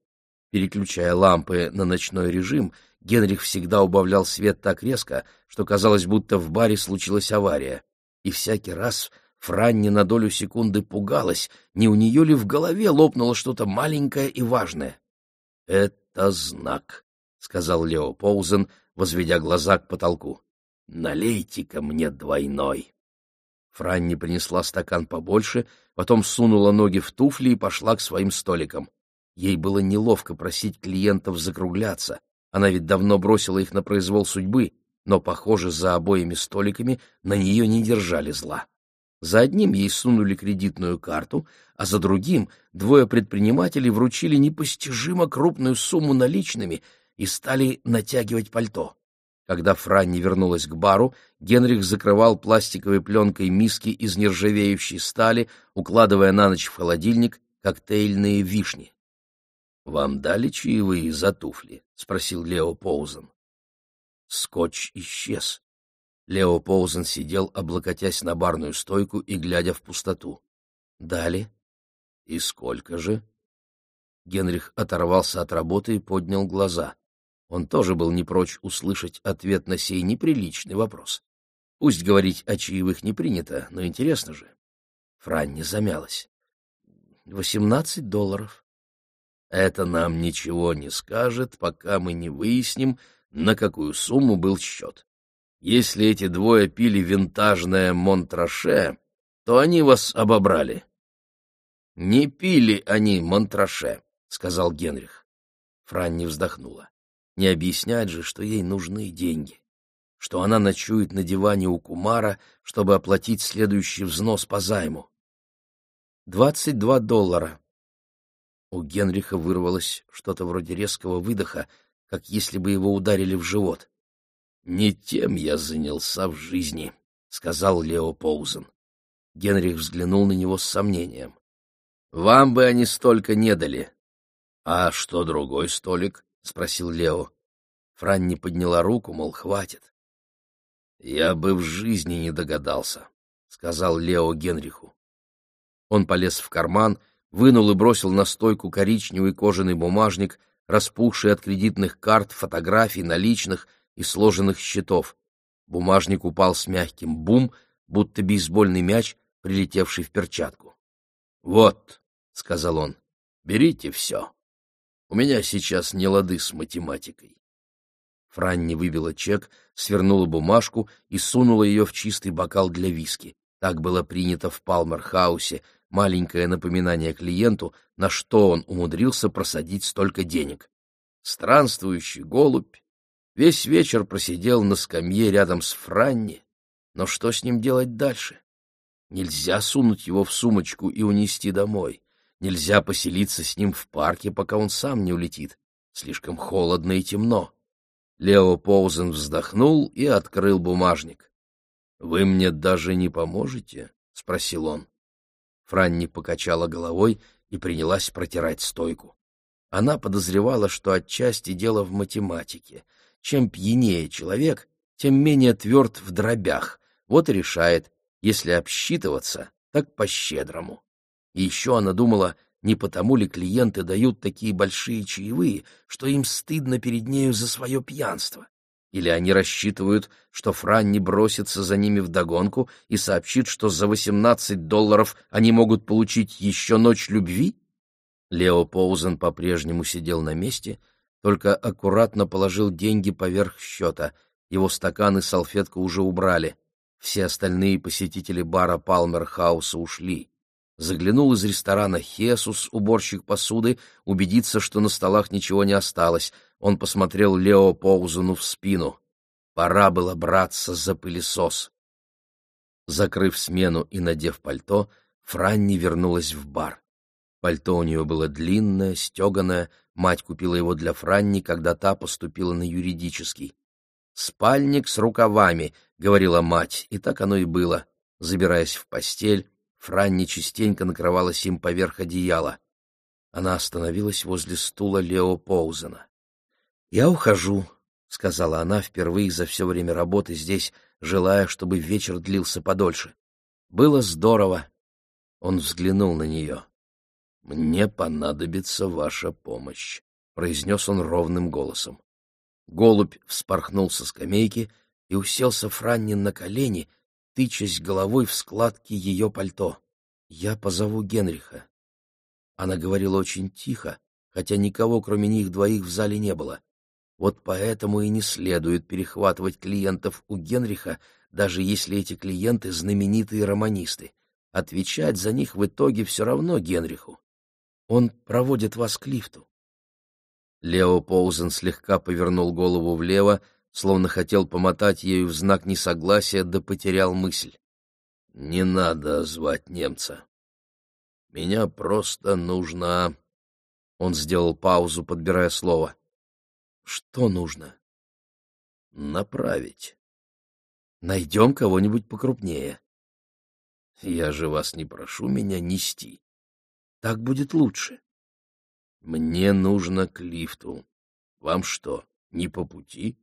Переключая лампы на ночной режим, Генрих всегда убавлял свет так резко, что казалось, будто в баре случилась авария. И всякий раз Франни на долю секунды пугалась, не у нее ли в голове лопнуло что-то маленькое и важное. — Это знак, — сказал Лео Поузен, возведя глаза к потолку. — Налейте-ка мне двойной. Франни принесла стакан побольше, потом сунула ноги в туфли и пошла к своим столикам. Ей было неловко просить клиентов закругляться, она ведь давно бросила их на произвол судьбы, но, похоже, за обоими столиками на нее не держали зла. За одним ей сунули кредитную карту, а за другим двое предпринимателей вручили непостижимо крупную сумму наличными и стали натягивать пальто. Когда Франни вернулась к бару, Генрих закрывал пластиковой пленкой миски из нержавеющей стали, укладывая на ночь в холодильник коктейльные вишни. — Вам дали чаевые за туфли? — спросил Лео Поузен. Скотч исчез. Лео Поузен сидел, облокотясь на барную стойку и глядя в пустоту. — Дали. — И сколько же? Генрих оторвался от работы и поднял глаза. Он тоже был не прочь услышать ответ на сей неприличный вопрос. Пусть говорить о чаевых не принято, но интересно же. Франни замялась. «Восемнадцать долларов». «Это нам ничего не скажет, пока мы не выясним, на какую сумму был счет. Если эти двое пили винтажное Монтраше, то они вас обобрали». «Не пили они Монтраше», — сказал Генрих. Франни вздохнула. Не объяснять же, что ей нужны деньги, что она ночует на диване у Кумара, чтобы оплатить следующий взнос по займу. «Двадцать два доллара». У Генриха вырвалось что-то вроде резкого выдоха, как если бы его ударили в живот. «Не тем я занялся в жизни», — сказал Лео Поузен. Генрих взглянул на него с сомнением. «Вам бы они столько не дали». «А что другой столик?» — спросил Лео. Франни подняла руку, мол, хватит. — Я бы в жизни не догадался, — сказал Лео Генриху. Он полез в карман, вынул и бросил на стойку коричневый кожаный бумажник, распухший от кредитных карт, фотографий, наличных и сложенных счетов. Бумажник упал с мягким бум, будто бейсбольный мяч, прилетевший в перчатку. — Вот, — сказал он, — берите все. У меня сейчас не лады с математикой. Франни выбила чек, свернула бумажку и сунула ее в чистый бокал для виски. Так было принято в Палмерхаусе, маленькое напоминание клиенту, на что он умудрился просадить столько денег. Странствующий голубь весь вечер просидел на скамье рядом с Франни, но что с ним делать дальше? Нельзя сунуть его в сумочку и унести домой. Нельзя поселиться с ним в парке, пока он сам не улетит. Слишком холодно и темно. Лео Поузен вздохнул и открыл бумажник. — Вы мне даже не поможете? — спросил он. Франни покачала головой и принялась протирать стойку. Она подозревала, что отчасти дело в математике. Чем пьянее человек, тем менее тверд в дробях. Вот и решает, если обсчитываться, так по-щедрому. И еще она думала, не потому ли клиенты дают такие большие чаевые, что им стыдно перед нею за свое пьянство. Или они рассчитывают, что Франни бросится за ними вдогонку и сообщит, что за 18 долларов они могут получить еще ночь любви? Лео Поузен по-прежнему сидел на месте, только аккуратно положил деньги поверх счета. Его стакан и салфетка уже убрали. Все остальные посетители бара Палмерхауса ушли. Заглянул из ресторана Хесус, уборщик посуды, убедиться, что на столах ничего не осталось. Он посмотрел Лео Поузену в спину. Пора было браться за пылесос. Закрыв смену и надев пальто, Франни вернулась в бар. Пальто у нее было длинное, стеганое, мать купила его для Франни, когда та поступила на юридический. «Спальник с рукавами», — говорила мать, и так оно и было. Забираясь в постель, Франни частенько накрывалась им поверх одеяла. Она остановилась возле стула Лео Поузена. — Я ухожу, — сказала она впервые за все время работы здесь, желая, чтобы вечер длился подольше. Было здорово. Он взглянул на нее. — Мне понадобится ваша помощь, — произнес он ровным голосом. Голубь вспорхнул со скамейки и уселся Франни на колени, тычась головой в складки ее пальто. «Я позову Генриха». Она говорила очень тихо, хотя никого, кроме них двоих, в зале не было. Вот поэтому и не следует перехватывать клиентов у Генриха, даже если эти клиенты знаменитые романисты. Отвечать за них в итоге все равно Генриху. Он проводит вас к лифту. Лео Поузен слегка повернул голову влево, словно хотел помотать ею в знак несогласия, да потерял мысль. «Не надо звать немца. Меня просто нужно...» Он сделал паузу, подбирая слово. «Что нужно?» «Направить. Найдем кого-нибудь покрупнее. Я же вас не прошу меня нести. Так будет лучше. Мне нужно к лифту. Вам что, не по пути?»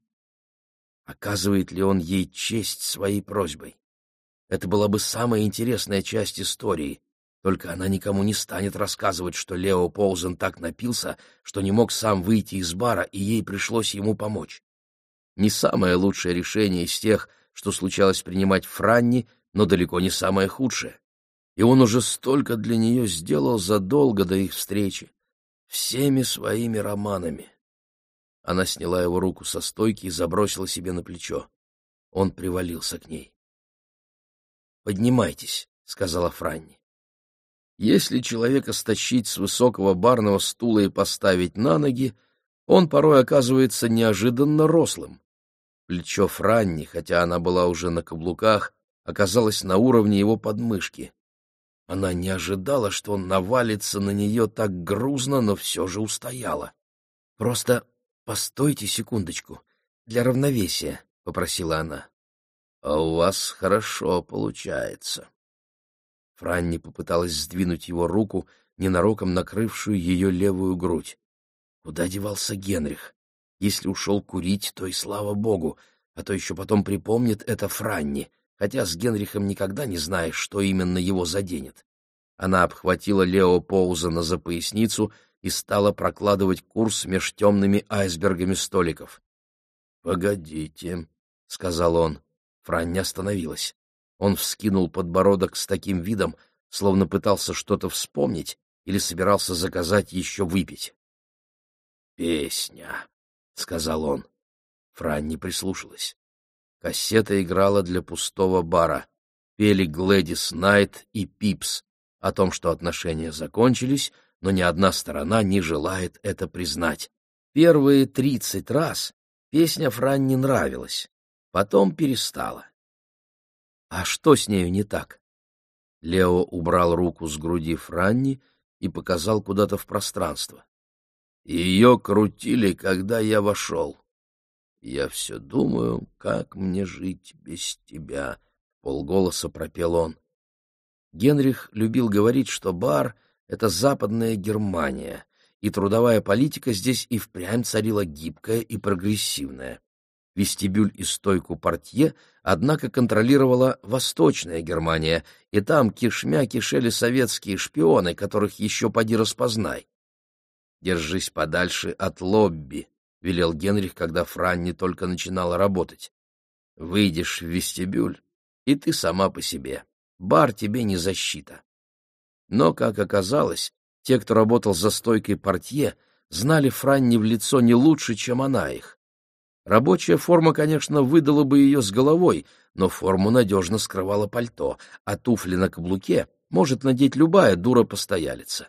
Оказывает ли он ей честь своей просьбой? Это была бы самая интересная часть истории, только она никому не станет рассказывать, что Лео Поузен так напился, что не мог сам выйти из бара, и ей пришлось ему помочь. Не самое лучшее решение из тех, что случалось принимать Франни, но далеко не самое худшее. И он уже столько для нее сделал задолго до их встречи, всеми своими романами. Она сняла его руку со стойки и забросила себе на плечо. Он привалился к ней. «Поднимайтесь», — сказала Франни. Если человека стащить с высокого барного стула и поставить на ноги, он порой оказывается неожиданно рослым. Плечо Франни, хотя она была уже на каблуках, оказалось на уровне его подмышки. Она не ожидала, что он навалится на нее так грузно, но все же устояла. Просто «Постойте секундочку, для равновесия», — попросила она. «А у вас хорошо получается». Франни попыталась сдвинуть его руку, ненароком накрывшую ее левую грудь. Куда девался Генрих? Если ушел курить, то и слава богу, а то еще потом припомнит это Франни, хотя с Генрихом никогда не знаешь, что именно его заденет. Она обхватила Лео Поузана за поясницу и стала прокладывать курс меж темными айсбергами столиков. — Погодите, — сказал он. Франни остановилась. Он вскинул подбородок с таким видом, словно пытался что-то вспомнить или собирался заказать еще выпить. «Песня», — сказал он. Франни прислушалась. Кассета играла для пустого бара. Пели Глэдис Найт и Пипс о том, что отношения закончились, но ни одна сторона не желает это признать. Первые тридцать раз песня Фран не нравилась, потом перестала. А что с нею не так? Лео убрал руку с груди Франни и показал куда-то в пространство. Ее крутили, когда я вошел. Я все думаю, как мне жить без тебя, — полголоса пропел он. Генрих любил говорить, что бар это западная Германия, и трудовая политика здесь и впрямь царила гибкая и прогрессивная. Вестибюль и стойку портье, однако, контролировала Восточная Германия, и там кишмя кишели советские шпионы, которых еще поди распознай. «Держись подальше от лобби», — велел Генрих, когда Франни только начинала работать. «Выйдешь в вестибюль, и ты сама по себе. Бар тебе не защита». Но, как оказалось, те, кто работал за стойкой портье, знали Франни в лицо не лучше, чем она их. Рабочая форма, конечно, выдала бы ее с головой, но форму надежно скрывала пальто, а туфли на каблуке может надеть любая дура-постоялица.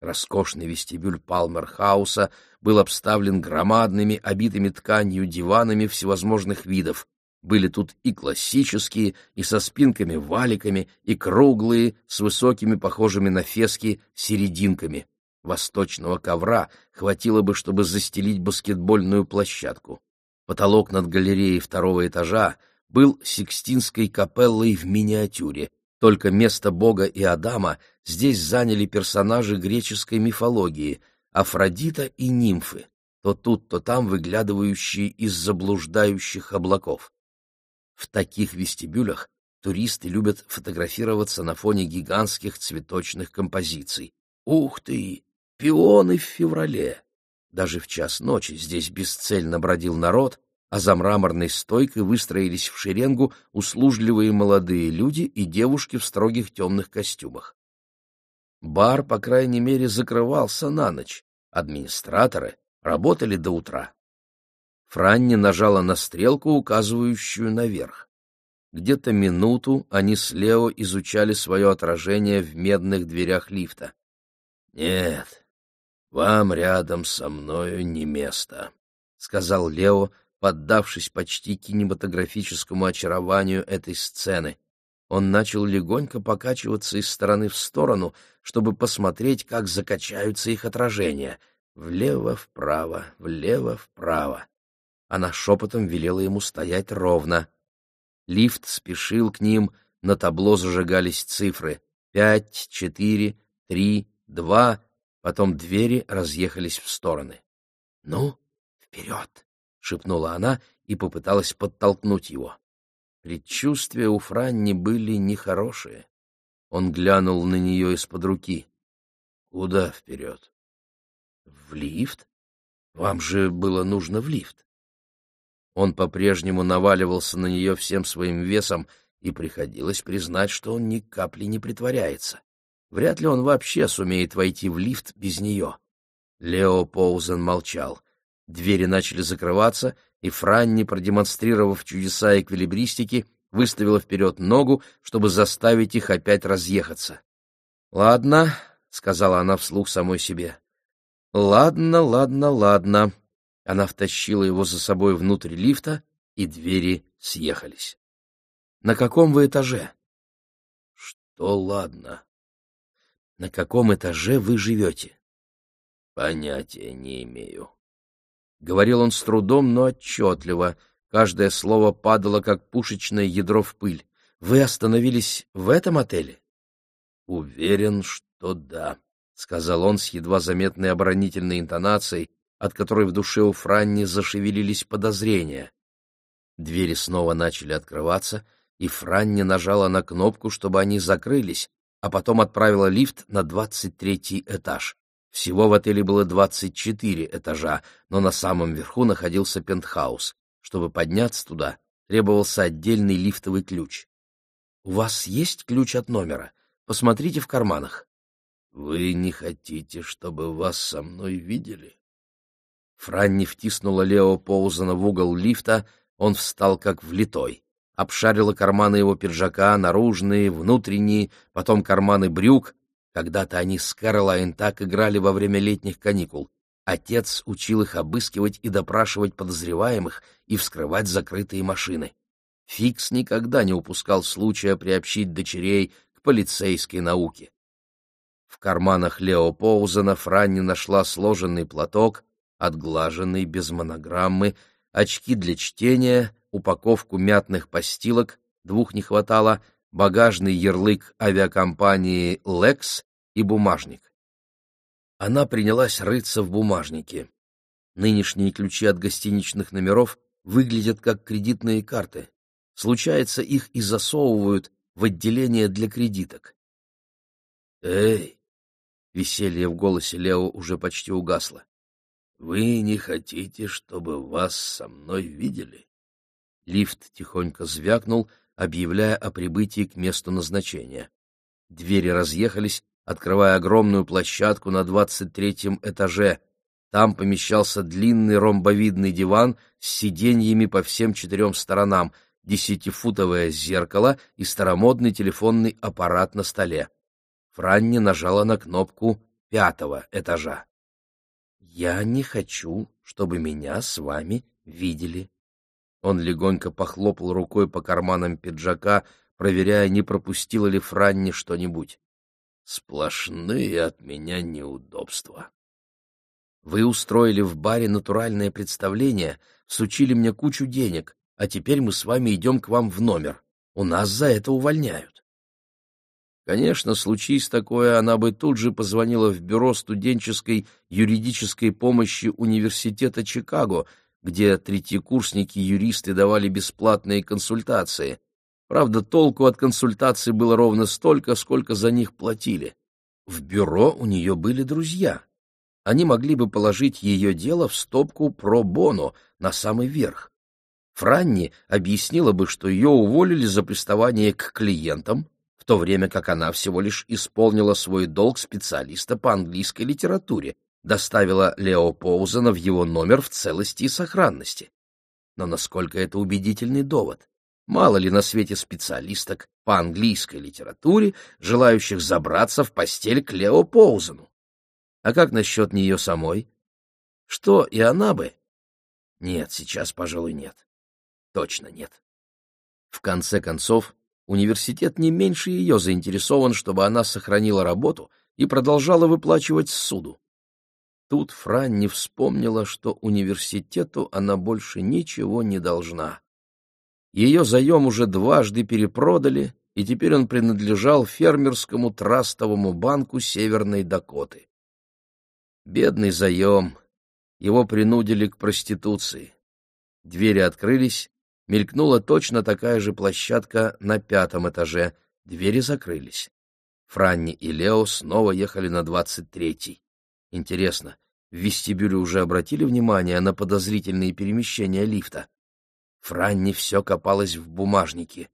Роскошный вестибюль Палмерхауса был обставлен громадными, обитыми тканью диванами всевозможных видов, были тут и классические, и со спинками-валиками, и круглые, с высокими, похожими на фески, серединками. Восточного ковра хватило бы, чтобы застелить баскетбольную площадку. Потолок над галереей второго этажа был Сикстинской капеллой в миниатюре, только место Бога и Адама здесь заняли персонажи греческой мифологии — Афродита и нимфы, то тут, то там выглядывающие из заблуждающих облаков. В таких вестибюлях туристы любят фотографироваться на фоне гигантских цветочных композиций. Ух ты! Пионы в феврале! Даже в час ночи здесь бесцельно бродил народ, а за мраморной стойкой выстроились в шеренгу услужливые молодые люди и девушки в строгих темных костюмах. Бар, по крайней мере, закрывался на ночь. Администраторы работали до утра. Франни нажала на стрелку, указывающую наверх. Где-то минуту они с Лео изучали свое отражение в медных дверях лифта. «Нет, вам рядом со мною не место», — сказал Лео, поддавшись почти кинематографическому очарованию этой сцены. Он начал легонько покачиваться из стороны в сторону, чтобы посмотреть, как закачаются их отражения. Влево-вправо, влево-вправо. Она шепотом велела ему стоять ровно. Лифт спешил к ним, на табло зажигались цифры. Пять, четыре, три, два, потом двери разъехались в стороны. — Ну, вперед! — шепнула она и попыталась подтолкнуть его. Предчувствия у Франни были нехорошие. Он глянул на нее из-под руки. — Куда вперед? — В лифт? Вам же было нужно в лифт. Он по-прежнему наваливался на нее всем своим весом, и приходилось признать, что он ни капли не притворяется. Вряд ли он вообще сумеет войти в лифт без нее. Лео Поузен молчал. Двери начали закрываться, и Франни, продемонстрировав чудеса эквилибристики, выставила вперед ногу, чтобы заставить их опять разъехаться. — Ладно, — сказала она вслух самой себе. — Ладно, ладно, ладно. Она втащила его за собой внутрь лифта, и двери съехались. — На каком вы этаже? — Что ладно? — На каком этаже вы живете? — Понятия не имею. Говорил он с трудом, но отчетливо. Каждое слово падало, как пушечное ядро в пыль. — Вы остановились в этом отеле? — Уверен, что да, — сказал он с едва заметной оборонительной интонацией, от которой в душе у Франни зашевелились подозрения. Двери снова начали открываться, и Франни нажала на кнопку, чтобы они закрылись, а потом отправила лифт на двадцать третий этаж. Всего в отеле было двадцать четыре этажа, но на самом верху находился пентхаус. Чтобы подняться туда, требовался отдельный лифтовый ключ. — У вас есть ключ от номера? Посмотрите в карманах. — Вы не хотите, чтобы вас со мной видели? Франни втиснула Лео Поузена в угол лифта, он встал как влитой. Обшарила карманы его пиджака, наружные, внутренние, потом карманы брюк. Когда-то они с Кэролайн так играли во время летних каникул. Отец учил их обыскивать и допрашивать подозреваемых и вскрывать закрытые машины. Фикс никогда не упускал случая приобщить дочерей к полицейской науке. В карманах Лео Поузена Франни нашла сложенный платок, отглаженный, без монограммы, очки для чтения, упаковку мятных постилок, двух не хватало, багажный ярлык авиакомпании «Лекс» и бумажник. Она принялась рыться в бумажнике. Нынешние ключи от гостиничных номеров выглядят как кредитные карты. Случается, их и засовывают в отделение для кредиток. «Эй!» — веселье в голосе Лео уже почти угасло. Вы не хотите, чтобы вас со мной видели? Лифт тихонько звякнул, объявляя о прибытии к месту назначения. Двери разъехались, открывая огромную площадку на двадцать третьем этаже. Там помещался длинный ромбовидный диван с сиденьями по всем четырем сторонам, десятифутовое зеркало и старомодный телефонный аппарат на столе. Франни нажала на кнопку пятого этажа. «Я не хочу, чтобы меня с вами видели». Он легонько похлопал рукой по карманам пиджака, проверяя, не пропустила ли Франни что-нибудь. «Сплошные от меня неудобства». «Вы устроили в баре натуральное представление, сучили мне кучу денег, а теперь мы с вами идем к вам в номер. У нас за это увольняют». Конечно, случись такое, она бы тут же позвонила в бюро студенческой юридической помощи Университета Чикаго, где третьекурсники-юристы давали бесплатные консультации. Правда, толку от консультаций было ровно столько, сколько за них платили. В бюро у нее были друзья. Они могли бы положить ее дело в стопку про боно на самый верх. Франни объяснила бы, что ее уволили за приставание к клиентам, в то время как она всего лишь исполнила свой долг специалиста по английской литературе, доставила Лео Поузена в его номер в целости и сохранности. Но насколько это убедительный довод? Мало ли на свете специалисток по английской литературе, желающих забраться в постель к Лео Поузену. А как насчет нее самой? Что, и она бы? Нет, сейчас, пожалуй, нет. Точно нет. В конце концов, университет не меньше ее заинтересован, чтобы она сохранила работу и продолжала выплачивать суду. Тут Франни вспомнила, что университету она больше ничего не должна. Ее заем уже дважды перепродали, и теперь он принадлежал фермерскому трастовому банку Северной Дакоты. Бедный заем. Его принудили к проституции. Двери открылись, мелькнула точно такая же площадка на пятом этаже, двери закрылись. Франни и Лео снова ехали на двадцать третий. Интересно, в вестибюле уже обратили внимание на подозрительные перемещения лифта? Франни все копалась в бумажнике.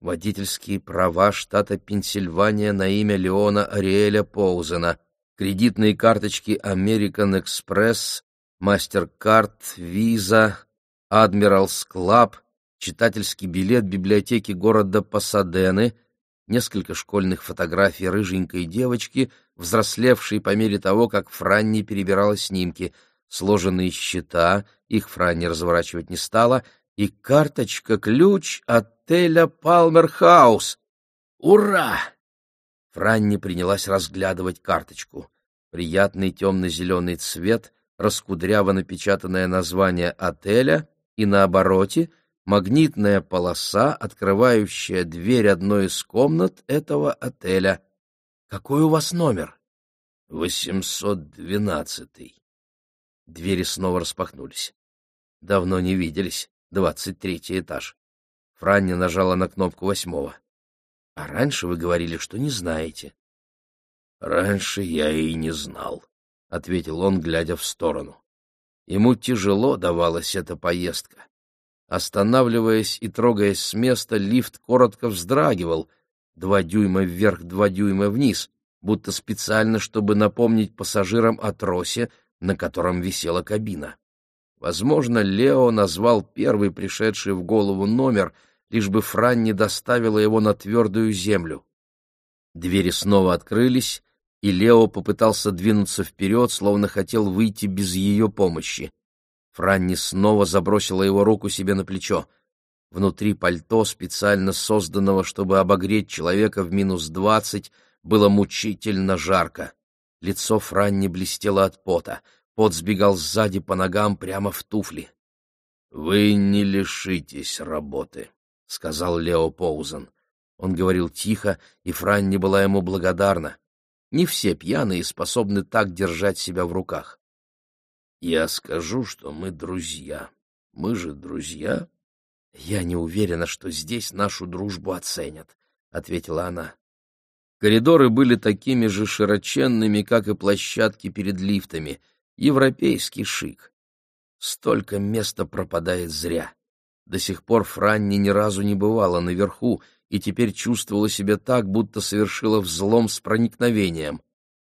Водительские права штата Пенсильвания на имя Леона Ариэля Поузена, кредитные карточки American Express, MasterCard, Visa, Admirals Club, читательский билет библиотеки города Пасадены, несколько школьных фотографий рыженькой девочки, взрослевшей по мере того, как Франни перебирала снимки, сложенные счета, их Франни разворачивать не стала, и карточка-ключ отеля Палмерхаус. Ура! Франни принялась разглядывать карточку. Приятный темно-зеленый цвет, раскудряво напечатанное название отеля и на обороте — магнитная полоса, открывающая дверь одной из комнат этого отеля. Какой у вас номер? Восемьсот двенадцатый. Двери снова распахнулись. Давно не виделись. Двадцать третий этаж. Франни нажала на кнопку восьмого. — А раньше вы говорили, что не знаете. — Раньше я и не знал, — ответил он, глядя в сторону. Ему тяжело давалась эта поездка. Останавливаясь и трогаясь с места, лифт коротко вздрагивал, два дюйма вверх, два дюйма вниз, будто специально, чтобы напомнить пассажирам о тросе, на котором висела кабина. Возможно, Лео назвал первый пришедший в голову номер, лишь бы Франни доставила его на твердую землю. Двери снова открылись, и Лео попытался двинуться вперед, словно хотел выйти без ее помощи. Франни снова забросила его руку себе на плечо. Внутри пальто, специально созданного, чтобы обогреть человека в минус двадцать, было мучительно жарко. Лицо Франни блестело от пота. Пот сбегал сзади по ногам прямо в туфли. — Вы не лишитесь работы, — сказал Лео Поузен. Он говорил тихо, и Франни была ему благодарна. Не все пьяные способны так держать себя в руках. Я скажу, что мы друзья. Мы же друзья. Я не уверена, что здесь нашу дружбу оценят, ответила она. Коридоры были такими же широченными, как и площадки перед лифтами. Европейский шик. Столько места пропадает зря. До сих пор Франни ни разу не бывала наверху и теперь чувствовала себя так, будто совершила взлом с проникновением.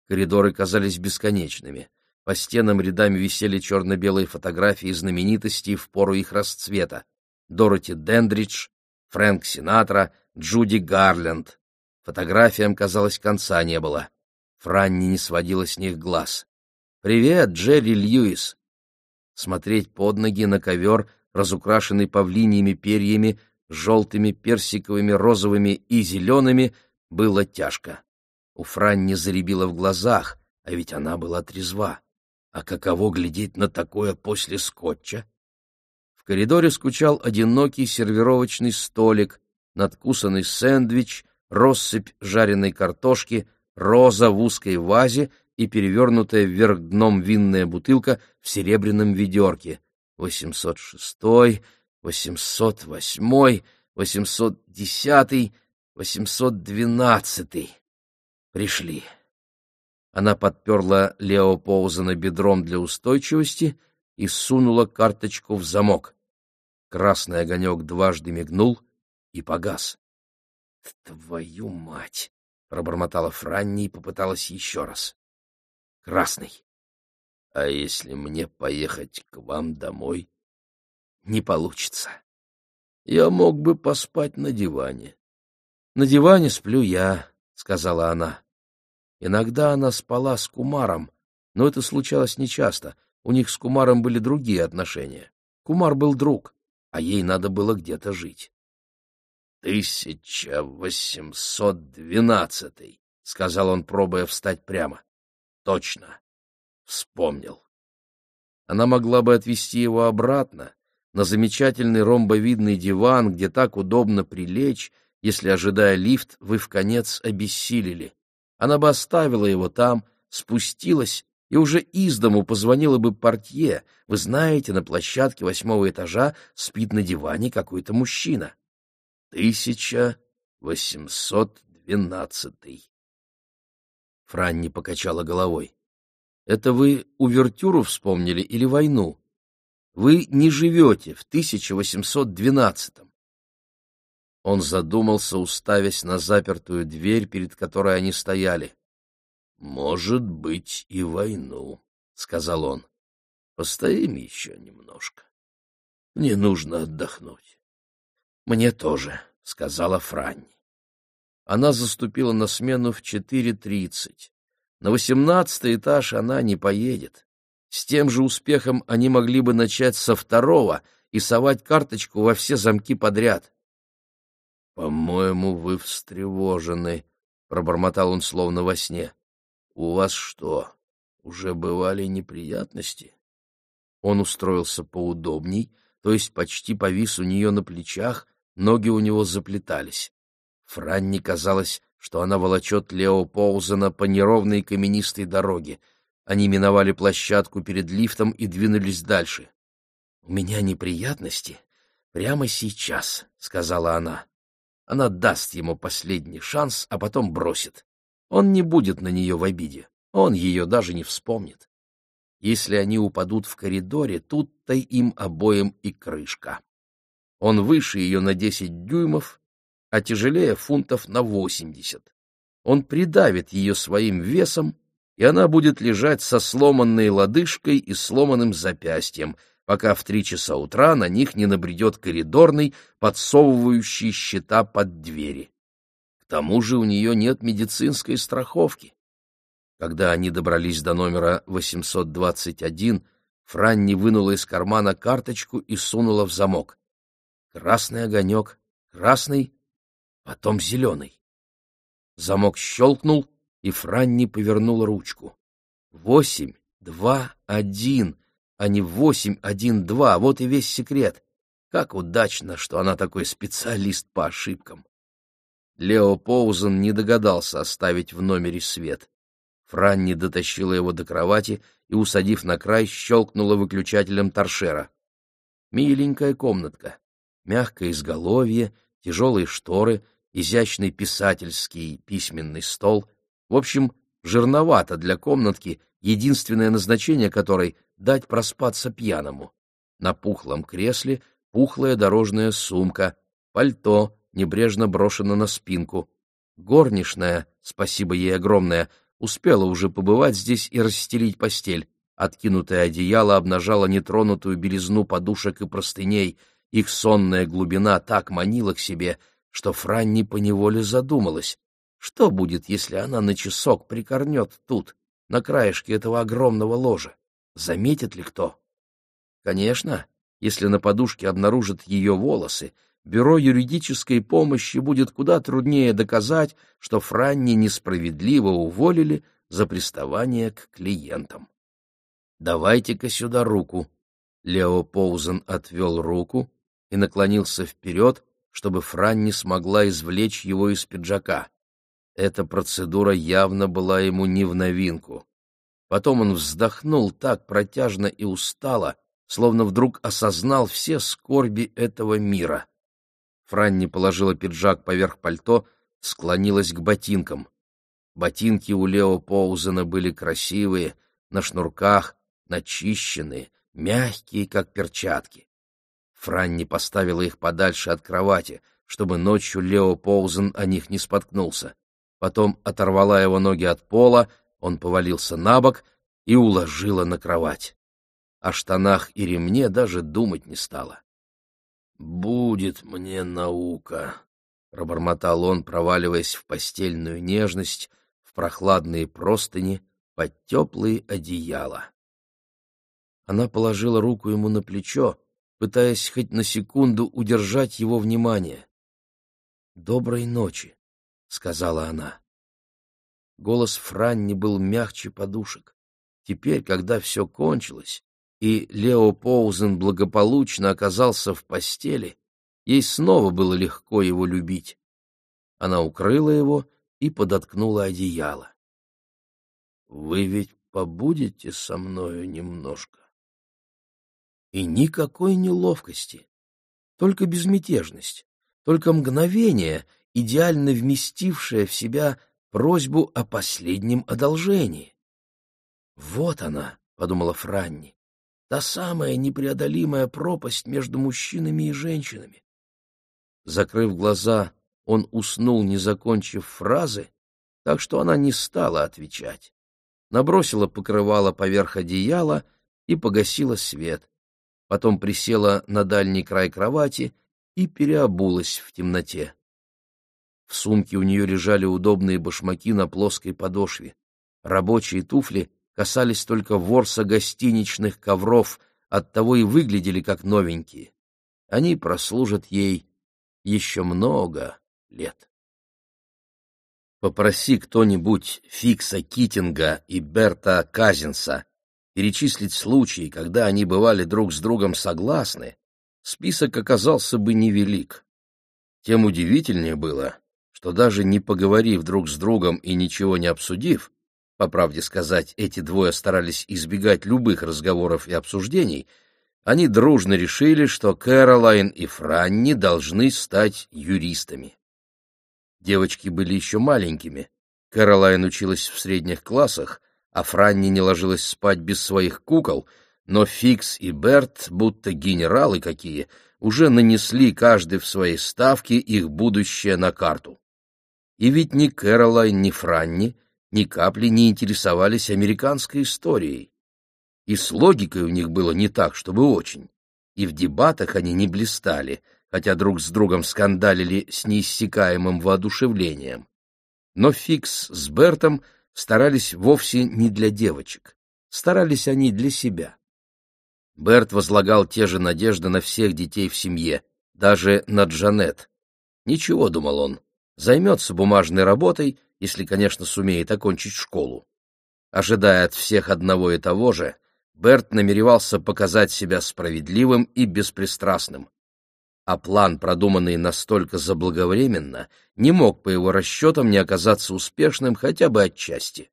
Коридоры казались бесконечными. По стенам рядами висели черно-белые фотографии знаменитостей в пору их расцвета. Дороти Дендридж, Фрэнк Синатра, Джуди Гарленд. Фотографиям, казалось, конца не было. Франни не сводила с них глаз. «Привет, Джерри Льюис!» Смотреть под ноги на ковер, разукрашенный павлиньими перьями, желтыми, персиковыми, розовыми и зелеными, было тяжко. У Франни заребило в глазах, а ведь она была трезва. А каково глядеть на такое после скотча? В коридоре скучал одинокий сервировочный столик, надкусанный сэндвич, россыпь жареной картошки, роза в узкой вазе и перевернутая вверх дном винная бутылка в серебряном ведерке. 806, 808, 810, 812. Пришли. Она подперла Лео Поузена бедром для устойчивости и сунула карточку в замок. Красный огонек дважды мигнул и погас. — Твою мать! — пробормотала Франни и попыталась еще раз. — Красный. — А если мне поехать к вам домой? не получится. Я мог бы поспать на диване. На диване сплю я, сказала она. Иногда она спала с Кумаром, но это случалось нечасто. У них с Кумаром были другие отношения. Кумар был друг, а ей надо было где-то жить. «Тысяча восемьсот двенадцатый», — сказал он, пробуя встать прямо. «Точно. Вспомнил». Она могла бы отвезти его обратно, на замечательный ромбовидный диван, где так удобно прилечь, если, ожидая лифт, вы в конец обессилели. Она бы оставила его там, спустилась и уже из дому позвонила бы портье. Вы знаете, на площадке восьмого этажа спит на диване какой-то мужчина. Тысяча восемьсот двенадцатый. Франни покачала головой. Это вы увертюру вспомнили или войну? Вы не живете в 1812-м. Он задумался, уставясь на запертую дверь, перед которой они стояли. «Может быть, и войну», — сказал он. «Постоим еще немножко. Мне нужно отдохнуть». «Мне тоже», — сказала Франни. Она заступила на смену в четыре тридцать. На восемнадцатый этаж она не поедет. С тем же успехом они могли бы начать со второго и совать карточку во все замки подряд. — По-моему, вы встревожены, — пробормотал он словно во сне. — У вас что, уже бывали неприятности? Он устроился поудобней, то есть почти повис у нее на плечах, ноги у него заплетались. Франни казалось, что она волочет Лео Поузена по неровной каменистой дороге — они миновали площадку перед лифтом и двинулись дальше. — У меня неприятности прямо сейчас, — сказала она. Она даст ему последний шанс, а потом бросит. Он не будет на нее в обиде, он ее даже не вспомнит. Если они упадут в коридоре, тут-то им обоим и крышка. Он выше ее на десять дюймов, а тяжелее фунтов на восемьдесят. Он придавит ее своим весом, и она будет лежать со сломанной лодыжкой и сломанным запястьем, пока в три часа утра на них не набредет коридорный, подсовывающий щита под двери. К тому же у нее нет медицинской страховки. Когда они добрались до номера 821, Франни вынула из кармана карточку и сунула в замок. Красный огонек, красный, потом зеленый. Замок щелкнул, и Франни повернула ручку. Восемь, два, один, а не один, два. Вот и весь секрет. Как удачно, что она такой специалист по ошибкам. Лео Поузен не догадался оставить в номере свет. Франни дотащила его до кровати и, усадив на край, щелкнула выключателем торшера. Миленькая комнатка, мягкое изголовье, тяжелые шторы, изящный писательский письменный стол — в общем, жирновато для комнатки, единственное назначение которой — дать проспаться пьяному. На пухлом кресле пухлая дорожная сумка, пальто небрежно брошено на спинку. Горничная, спасибо ей огромное, успела уже побывать здесь и расстелить постель. Откинутое одеяло обнажало нетронутую белизну подушек и простыней. Их сонная глубина так манила к себе, что Франни поневоле задумалась. Что будет, если она на часок прикорнет тут, на краешке этого огромного ложа? Заметит ли кто? Конечно, если на подушке обнаружат ее волосы, бюро юридической помощи будет куда труднее доказать, что Франни несправедливо уволили за приставание к клиентам. «Давайте-ка сюда руку». Лео Поузен отвел руку и наклонился вперед, чтобы Франни смогла извлечь его из пиджака. Эта процедура явно была ему не в новинку. Потом он вздохнул так протяжно и устало, словно вдруг осознал все скорби этого мира. Франни положила пиджак поверх пальто, склонилась к ботинкам. Ботинки у Лео Поузена были красивые, на шнурках, начищенные, мягкие, как перчатки. Франни поставила их подальше от кровати, чтобы ночью Лео Поузен о них не споткнулся потом оторвала его ноги от пола, он повалился на бок и уложила на кровать. О штанах и ремне даже думать не стала. будет мне наука, — пробормотал он, проваливаясь в постельную нежность, в прохладные простыни, под теплые одеяла. Она положила руку ему на плечо, пытаясь хоть на секунду удержать его внимание. «Доброй ночи», — сказала она. Голос Франни был мягче подушек. Теперь, когда все кончилось, и Лео Поузен благополучно оказался в постели, ей снова было легко его любить. Она укрыла его и подоткнула одеяло. — Вы ведь побудете со мною немножко? И никакой неловкости, только безмятежность, только мгновение, идеально вместившее в себя просьбу о последнем одолжении. «Вот она», — подумала Франни, — «та самая непреодолимая пропасть между мужчинами и женщинами». Закрыв глаза, он уснул, не закончив фразы, так что она не стала отвечать. Набросила покрывало поверх одеяла и погасила свет. Потом присела на дальний край кровати и переобулась в темноте. В сумке у нее лежали удобные башмаки на плоской подошве. Рабочие туфли касались только ворса гостиничных ковров, оттого и выглядели как новенькие. Они прослужат ей еще много лет. Попроси кто-нибудь Фикса Китинга и Берта Казинса перечислить случаи, когда они бывали друг с другом согласны, список оказался бы невелик. Тем удивительнее было, что даже не поговорив друг с другом и ничего не обсудив, по правде сказать, эти двое старались избегать любых разговоров и обсуждений, они дружно решили, что Кэролайн и Франни должны стать юристами. Девочки были еще маленькими. Кэролайн училась в средних классах, а Франни не ложилась спать без своих кукол, но Фикс и Берт, будто генералы какие, уже нанесли каждый в своей ставке их будущее на карту. И ведь ни Кэролайн, ни Франни ни капли не интересовались американской историей. И с логикой у них было не так, чтобы очень. И в дебатах они не блистали, хотя друг с другом скандалили с неиссякаемым воодушевлением. Но Фикс с Бертом старались вовсе не для девочек. Старались они для себя. Берт возлагал те же надежды на всех детей в семье, даже на Джанет. Ничего, думал он, займется бумажной работой, если, конечно, сумеет окончить школу. Ожидая от всех одного и того же, Берт намеревался показать себя справедливым и беспристрастным. А план, продуманный настолько заблаговременно, не мог, по его расчетам, не оказаться успешным хотя бы отчасти.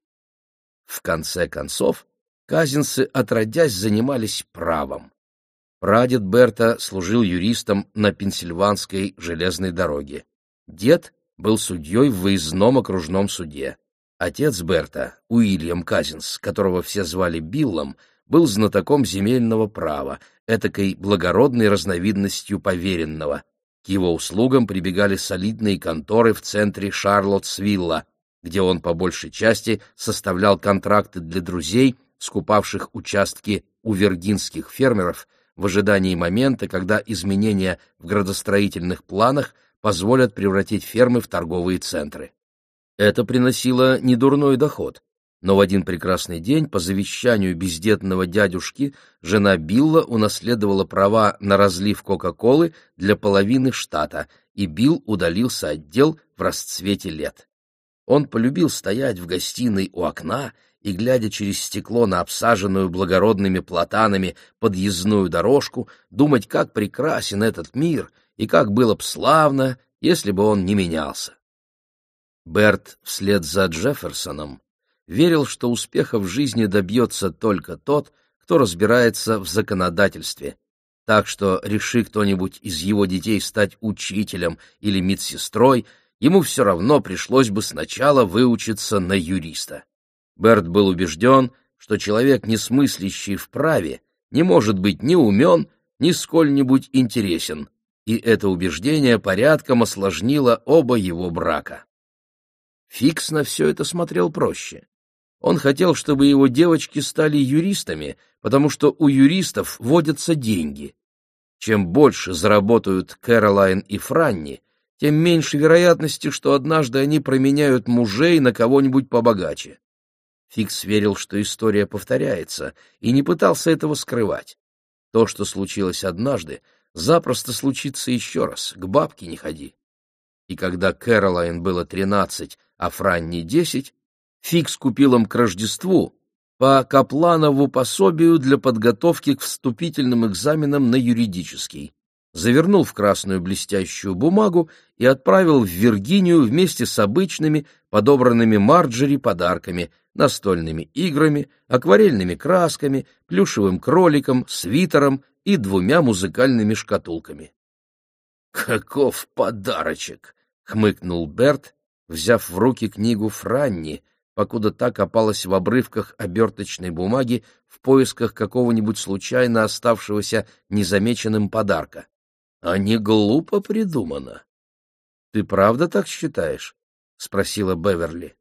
В конце концов, казинцы, отродясь, занимались правом. Прадед Берта служил юристом на Пенсильванской железной дороге. Дед был судьей в выездном окружном суде. Отец Берта, Уильям Казинс, которого все звали Биллом, был знатоком земельного права, этакой благородной разновидностью поверенного. К его услугам прибегали солидные конторы в центре Шарлоттсвилла, где он по большей части составлял контракты для друзей, скупавших участки у виргинских фермеров в ожидании момента, когда изменения в градостроительных планах позволят превратить фермы в торговые центры. Это приносило недурной доход, но в один прекрасный день по завещанию бездетного дядюшки жена Билла унаследовала права на разлив Кока-Колы для половины штата, и Билл удалился от дел в расцвете лет. Он полюбил стоять в гостиной у окна и, глядя через стекло на обсаженную благородными платанами подъездную дорожку, думать, как прекрасен этот мир — и как было б славно, если бы он не менялся. Берт вслед за Джефферсоном верил, что успеха в жизни добьется только тот, кто разбирается в законодательстве, так что, реши кто-нибудь из его детей стать учителем или медсестрой, ему все равно пришлось бы сначала выучиться на юриста. Берт был убежден, что человек, не смыслящий в праве, не может быть ни умен, ни сколь-нибудь интересен, и это убеждение порядком осложнило оба его брака. Фикс на все это смотрел проще. Он хотел, чтобы его девочки стали юристами, потому что у юристов водятся деньги. чем больше заработают Кэролайн и Франни, тем меньше вероятности, что однажды они променяют мужей на кого-нибудь побогаче. Фикс верил, что история повторяется, и не пытался этого скрывать. То, что случилось однажды, запросто случится еще раз, к бабке не ходи. И когда Кэролайн было тринадцать, а Франни десять, Фикс купил им к Рождеству по Капланову пособию для подготовки к вступительным экзаменам на юридический. Завернул в красную блестящую бумагу и отправил в Виргинию вместе с обычными, подобранными Марджери подарками, настольными играми, акварельными красками, плюшевым кроликом, свитером и двумя музыкальными шкатулками. «Каков подарочек!» — хмыкнул Берт, взяв в руки книгу Франни, покуда та копалась в обрывках оберточной бумаги в поисках какого-нибудь случайно оставшегося незамеченным подарка. А не глупо придумано. — Ты правда так считаешь? — спросила Беверли.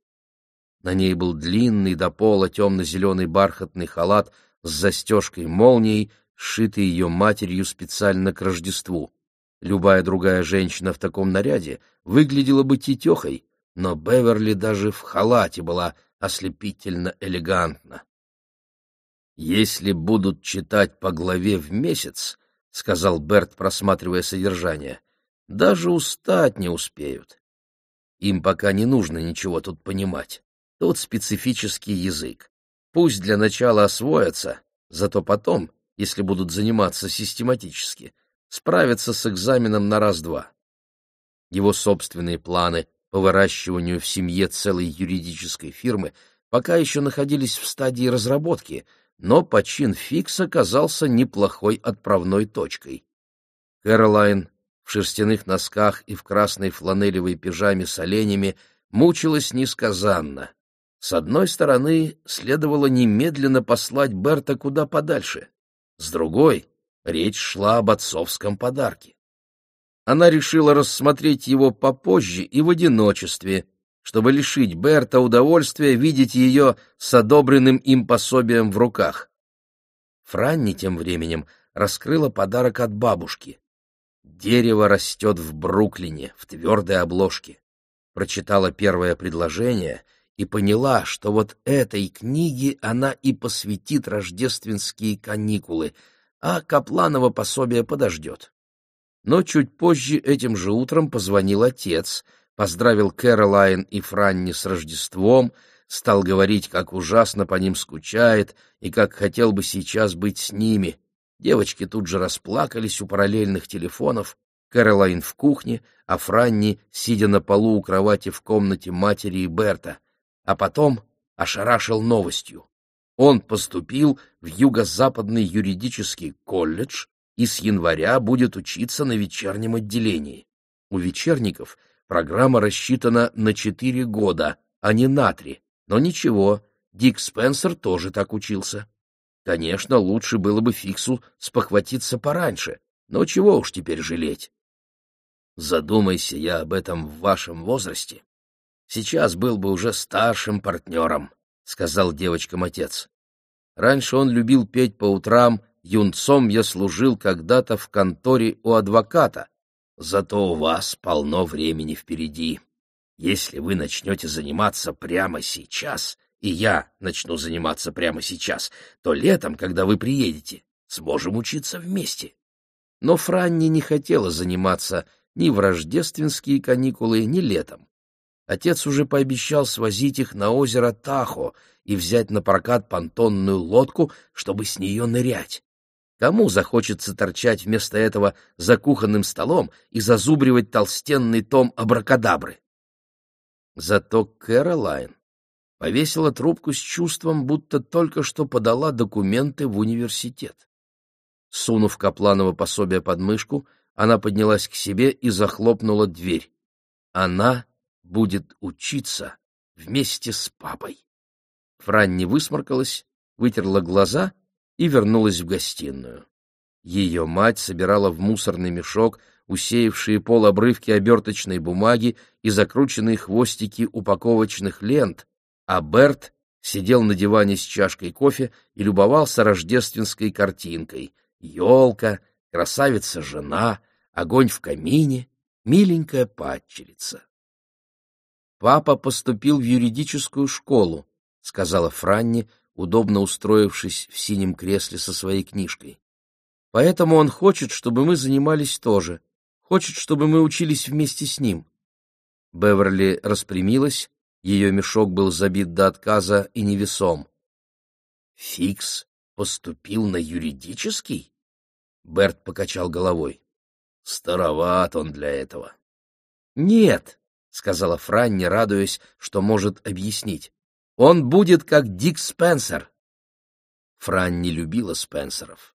На ней был длинный до пола темно-зеленый бархатный халат с застежкой-молнией, сшитый ее матерью специально к Рождеству. Любая другая женщина в таком наряде выглядела бы тетехой, но Беверли даже в халате была ослепительно элегантна. «Если будут читать по главе в месяц, — сказал Берт, просматривая содержание, — даже устать не успеют. Им пока не нужно ничего тут понимать. Тут специфический язык. Пусть для начала освоятся, зато потом, если будут заниматься систематически, справятся с экзаменом на раз-два. Его собственные планы по выращиванию в семье целой юридической фирмы пока еще находились в стадии разработки, но почин Фикс оказался неплохой отправной точкой. Кэролайн в шерстяных носках и в красной фланелевой пижаме с оленями мучилась несказанно. С одной стороны, следовало немедленно послать Берта куда подальше. С другой, речь шла об отцовском подарке она решила рассмотреть его попозже и в одиночестве, чтобы лишить Берта удовольствия видеть ее с одобренным им пособием в руках. Франни тем временем раскрыла подарок от бабушки. «Дерево растет в Бруклине, в твердой обложке». Прочитала первое предложение и поняла, что вот этой книге она и посвятит рождественские каникулы, а Капланово пособие подождет. Но чуть позже этим же утром позвонил отец, поздравил Кэролайн и Франни с Рождеством, стал говорить, как ужасно по ним скучает и как хотел бы сейчас быть с ними. Девочки тут же расплакались у параллельных телефонов, Кэролайн в кухне, а Франни, сидя на полу у кровати в комнате матери и Берта. А потом ошарашил новостью. Он поступил в Юго-Западный юридический колледж, и с января будет учиться на вечернем отделении. У вечерников программа рассчитана на четыре года, а не на три. Но ничего, Дик Спенсер тоже так учился. Конечно, лучше было бы Фиксу спохватиться пораньше, но чего уж теперь жалеть. Задумайся я об этом в вашем возрасте. Сейчас был бы уже старшим партнером, — сказал девочкам отец. Раньше он любил петь по утрам юнцом я служил когда-то в конторе у адвоката, зато у вас полно времени впереди. Если вы начнете заниматься прямо сейчас, и я начну заниматься прямо сейчас, то летом, когда вы приедете, сможем учиться вместе. Но Франни не хотела заниматься ни в рождественские каникулы, ни летом. Отец уже пообещал свозить их на озеро Тахо и взять на прокат понтонную лодку, чтобы с нее нырять. Кому захочется торчать вместо этого за кухонным столом и зазубривать толстенный том абракадабры? Зато Кэролайн повесила трубку с чувством, будто только что подала документы в университет. Сунув Капланово пособие под мышку, она поднялась к себе и захлопнула дверь. Она будет учиться вместе с папой. Франни высморкалась, вытерла глаза и вернулась в гостиную. Ее мать собирала в мусорный мешок усеявшие пол обрывки оберточной бумаги и закрученные хвостики упаковочных лент, а Берт сидел на диване с чашкой кофе и любовался рождественской картинкой — елка, красавица-жена, огонь в камине, миленькая падчерица. «Папа поступил в юридическую школу», — сказала Франни, удобно устроившись в синем кресле со своей книжкой. «Поэтому он хочет, чтобы мы занимались тоже, хочет, чтобы мы учились вместе с ним». Беверли распрямилась, ее мешок был забит до отказа и невесом. «Фикс поступил на юридический?» Берт покачал головой. «Староват он для этого». «Нет», — сказала Франни, радуясь, что может объяснить. «Он будет как Дик Спенсер». Франни любила Спенсеров.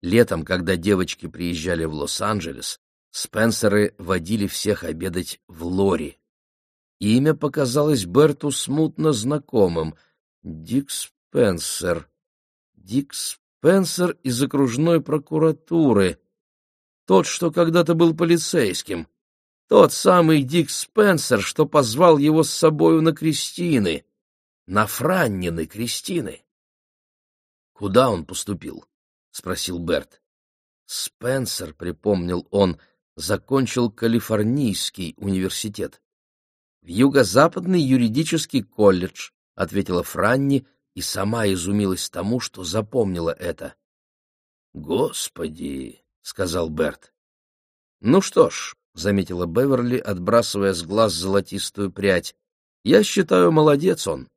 Летом, когда девочки приезжали в Лос-Анджелес, Спенсеры водили всех обедать в Лори. Имя показалось Берту смутно знакомым. Дик Спенсер. Дик Спенсер из окружной прокуратуры. Тот, что когда-то был полицейским. Тот самый Дик Спенсер, что позвал его с собою на крестины. На Франнины крестины. — Куда он поступил? — спросил Берт. Спенсер, припомнил он, закончил Калифорнийский университет. — В Юго-Западный юридический колледж, — ответила Франни, и сама изумилась тому, что запомнила это. «Господи!» — сказал Берт. «Ну что ж», — заметила Беверли, отбрасывая с глаз золотистую прядь, — «я считаю, молодец он».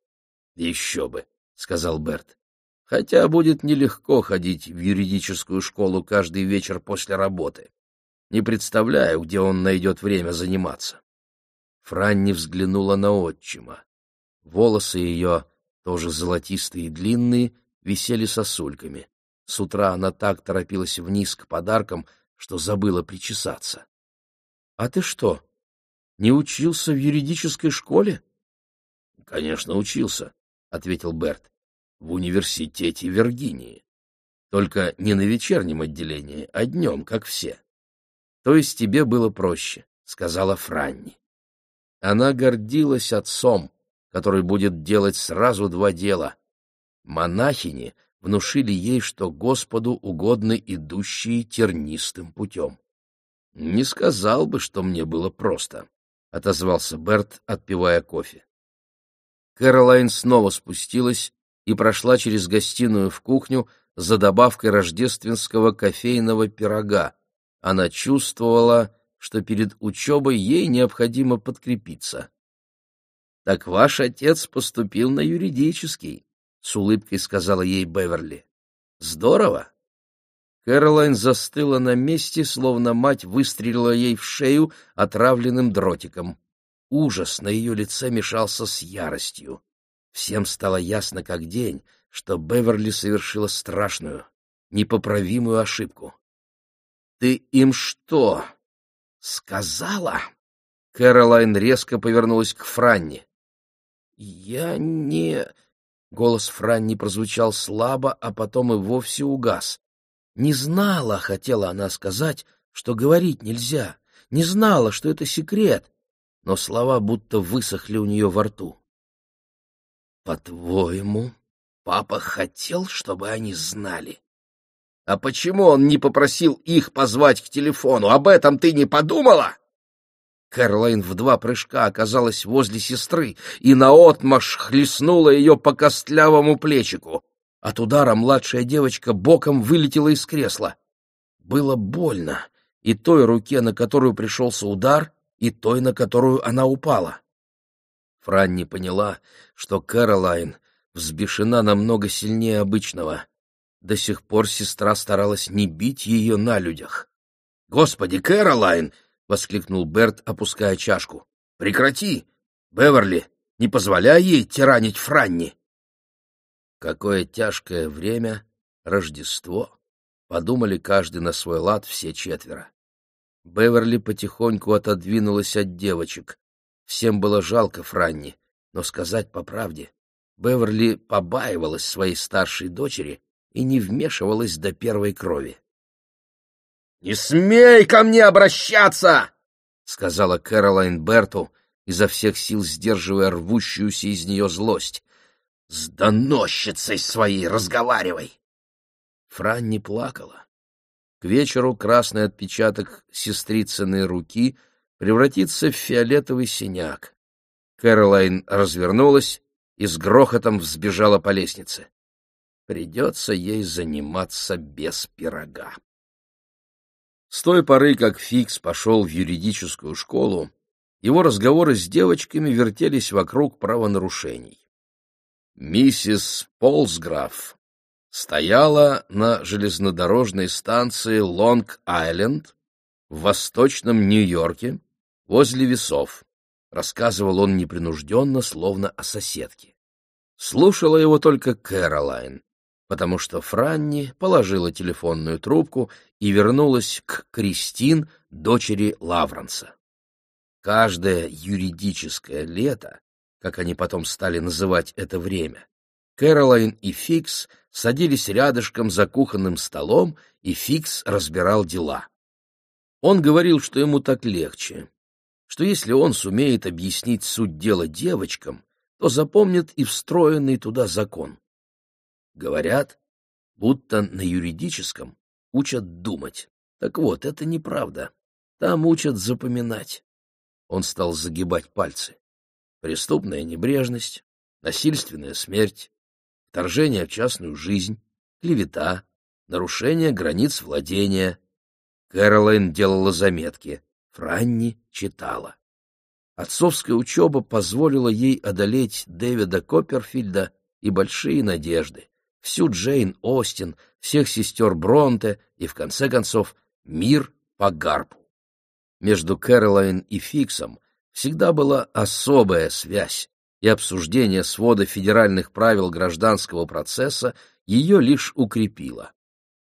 «Еще бы», — сказал Берт. «Хотя будет нелегко ходить в юридическую школу каждый вечер после работы. Не представляю, где он найдет время заниматься». Франни взглянула на отчима. Волосы ее тоже золотистые и длинные, висели сосульками. С утра она так торопилась вниз к подаркам, что забыла причесаться. — А ты что, не учился в юридической школе? — Конечно, учился, — ответил Берт. — В университете Виргинии. Только не на вечернем отделении, а днем, как все. — То есть тебе было проще, — сказала Франни. Она гордилась отцом, который будет делать сразу два дела. Монахини внушили ей, что Господу угодны идущие тернистым путем. — Не сказал бы, что мне было просто, — отозвался Берт, отпивая кофе. Кэролайн снова спустилась и прошла через гостиную в кухню за добавкой рождественского кофейного пирога. Она чувствовала, что перед учебой ей необходимо подкрепиться. Так ваш отец поступил на юридический, с улыбкой сказала ей Беверли. Здорово. Кэролайн застыла на месте, словно мать выстрелила ей в шею отравленным дротиком. Ужас на ее лице мешался с яростью. Всем стало ясно как день, что Беверли совершила страшную, непоправимую ошибку. — Ты им что, сказала? Кэролайн резко повернулась к Франни. «Я не...» Голос Франни прозвучал слабо, а потом и вовсе угас. Не знала, хотела она сказать, что говорить нельзя, не знала, что это секрет, но слова будто высохли у нее во рту. «По-твоему, папа хотел, чтобы они знали?» «А почему он не попросил их позвать к телефону? Об этом ты не подумала?» Кэролайн в два прыжка оказалась возле сестры и наотмашь хлестнула ее по костлявому плечику. От удара младшая девочка боком вылетела из кресла. Было больно и той руке, на которую пришелся удар, и той, на которую она упала. Франни поняла, что Кэролайн взбешена намного сильнее обычного. До сих пор сестра старалась не бить ее на людях. «Господи, Кэролайн!» — воскликнул Берт, опуская чашку. — Прекрати! Беверли, не позволяй ей тиранить Франни! Какое тяжкое время, Рождество! — подумали каждый на свой лад все четверо. Беверли потихоньку отодвинулась от девочек. Всем было жалко Франни, но сказать по правде, Беверли побаивалась своей старшей дочери и не вмешивалась до первой крови. «Не смей ко мне обращаться!» — сказала Кэролайн Берту, изо всех сил сдерживая рвущуюся из нее злость. «С доносчицей своей разговаривай!» Фран не плакала. к вечеру красный отпечаток сестрицыной руки превратится в фиолетовый синяк. Кэролайн развернулась и с грохотом взбежала по лестнице. Придется ей заниматься без пирога. С той поры, как Фикс пошел в юридическую школу, его разговоры с девочками вертелись вокруг правонарушений. Миссис Полсграф стояла на железнодорожной станции Лонг-Айленд в восточном Нью-Йорке возле весов. Рассказывал он непринужденно, словно о соседке. Слушала его только Кэролайн, потому что Франни положила телефонную трубку и вернулась к Кристин, дочери Лавранса. Каждое юридическое лето, как они потом стали называть это время, Кэролайн и Фикс садились рядышком за кухонным столом, и Фикс разбирал дела. Он говорил, что ему так легче, что если он сумеет объяснить суть дела девочкам, то запомнит и встроенный туда закон. Говорят, будто на юридическом учат думать. Так вот, это неправда. Там учат запоминать. Он стал загибать пальцы. Преступная небрежность, насильственная смерть, вторжение в частную жизнь, клевета, нарушение границ владения. Кэролайн делала заметки, Франни читала. Отцовская учеба позволила ей одолеть Дэвида Копперфильда и большие надежды всю Джейн Остин, всех сестер Бронте и, в конце концов, мир по гарпу. Между Кэролайн и Фиксом всегда была особая связь, и обсуждение свода федеральных правил гражданского процесса ее лишь укрепило.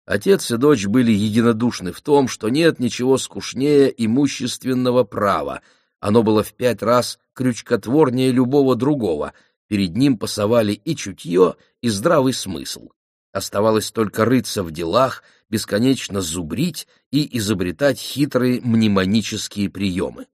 Отец и дочь были единодушны в том, что нет ничего скучнее имущественного права, оно было в пять раз крючкотворнее любого другого — Перед ним пасовали и чутье, и здравый смысл. Оставалось только рыться в делах, бесконечно зубрить и изобретать хитрые мнемонические приемы.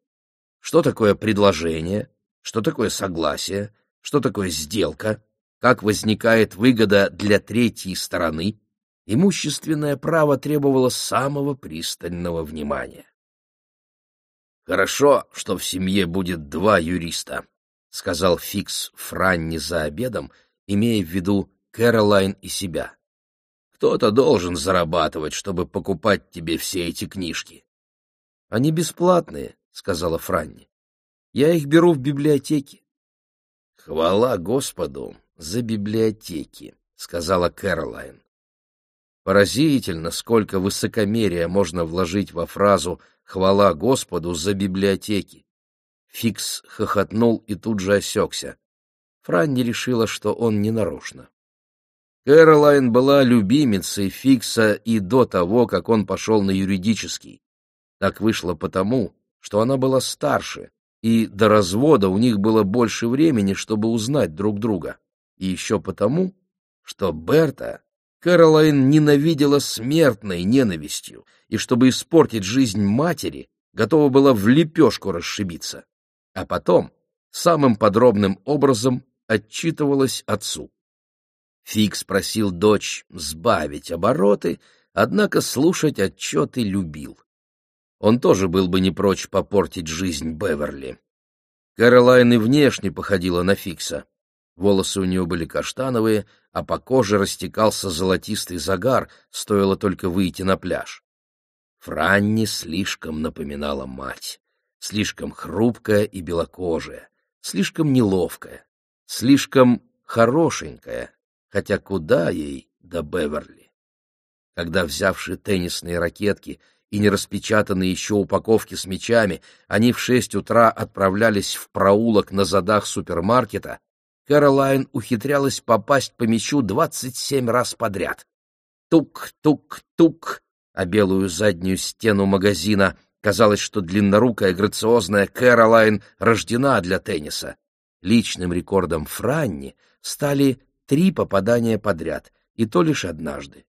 Что такое предложение? Что такое согласие? Что такое сделка? Как возникает выгода для третьей стороны? Имущественное право требовало самого пристального внимания. Хорошо, что в семье будет два юриста, — сказал Фикс Франни за обедом, имея в виду Кэролайн и себя. «Кто-то должен зарабатывать, чтобы покупать тебе все эти книжки». «Они бесплатные», — сказала Франни. «Я их беру в библиотеке». «Хвала Господу за библиотеки», — сказала Кэролайн. Поразительно, сколько высокомерия можно вложить во фразу «хвала Господу за библиотеки». Фикс хохотнул и тут же осекся. Франни решила, что он не нарочно. Кэролайн была любимицей Фикса и до того, как он пошел на юридический. Так вышло потому, что она была старше, и до развода у них было больше времени, чтобы узнать друг друга. И еще потому, что Берта Кэролайн ненавидела смертной ненавистью, и чтобы испортить жизнь матери, готова была в лепешку расшибиться а потом самым подробным образом отчитывалась отцу. Фикс просил дочь сбавить обороты, однако слушать отчеты любил. Он тоже был бы не прочь попортить жизнь Беверли. Кэролайн и внешне походила на Фикса. Волосы у нее были каштановые, а по коже растекался золотистый загар, стоило только выйти на пляж. Франни слишком напоминала мать слишком хрупкая и белокожая, слишком неловкая, слишком хорошенькая, хотя куда ей до Беверли? Когда, взявши теннисные ракетки и не распечатанные еще упаковки с мячами, они в шесть утра отправлялись в проулок на задах супермаркета, Кэролайн ухитрялась попасть по мячу двадцать семь раз подряд. Тук-тук-тук, а белую заднюю стену магазина Казалось, что длиннорукая грациозная Кэролайн рождена для тенниса. Личным рекордом Франни стали три попадания подряд, и то лишь однажды.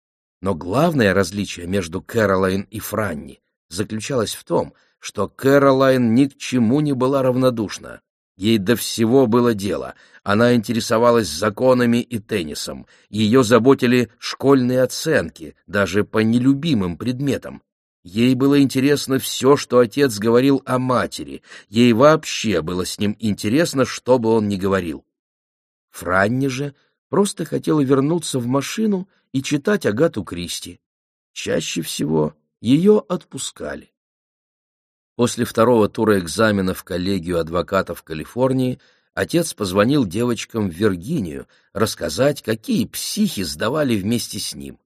Но главное различие между Кэролайн и Франни заключалось в том, что Кэролайн ни к чему не была равнодушна. Ей до всего было дело. Она интересовалась законами и теннисом. Ее заботили школьные оценки, даже по нелюбимым предметам. Ей было интересно все, что отец говорил о матери. Ей вообще было с ним интересно, что бы он ни говорил. Франни же просто хотела вернуться в машину и читать Агату Кристи. Чаще всего ее отпускали. После второго тура экзамена в коллегию адвокатов Калифорнии отец позвонил девочкам в Виргинию рассказать, какие психи сдавали вместе с ним.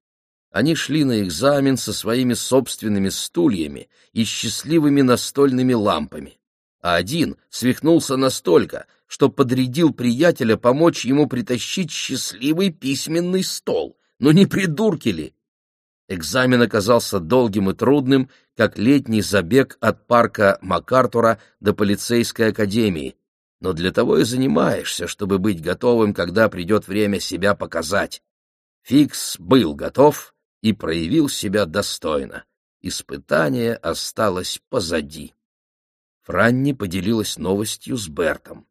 Они шли на экзамен со своими собственными стульями и счастливыми настольными лампами. А один свихнулся настолько, что подрядил приятеля помочь ему притащить счастливый письменный стол. Ну не придурки ли? Экзамен оказался долгим и трудным, как летний забег от парка МакАртура до полицейской академии. Но для того и занимаешься, чтобы быть готовым, когда придет время себя показать. Фикс был готов и проявил себя достойно. Испытание осталось позади. Франни поделилась новостью с Бертом.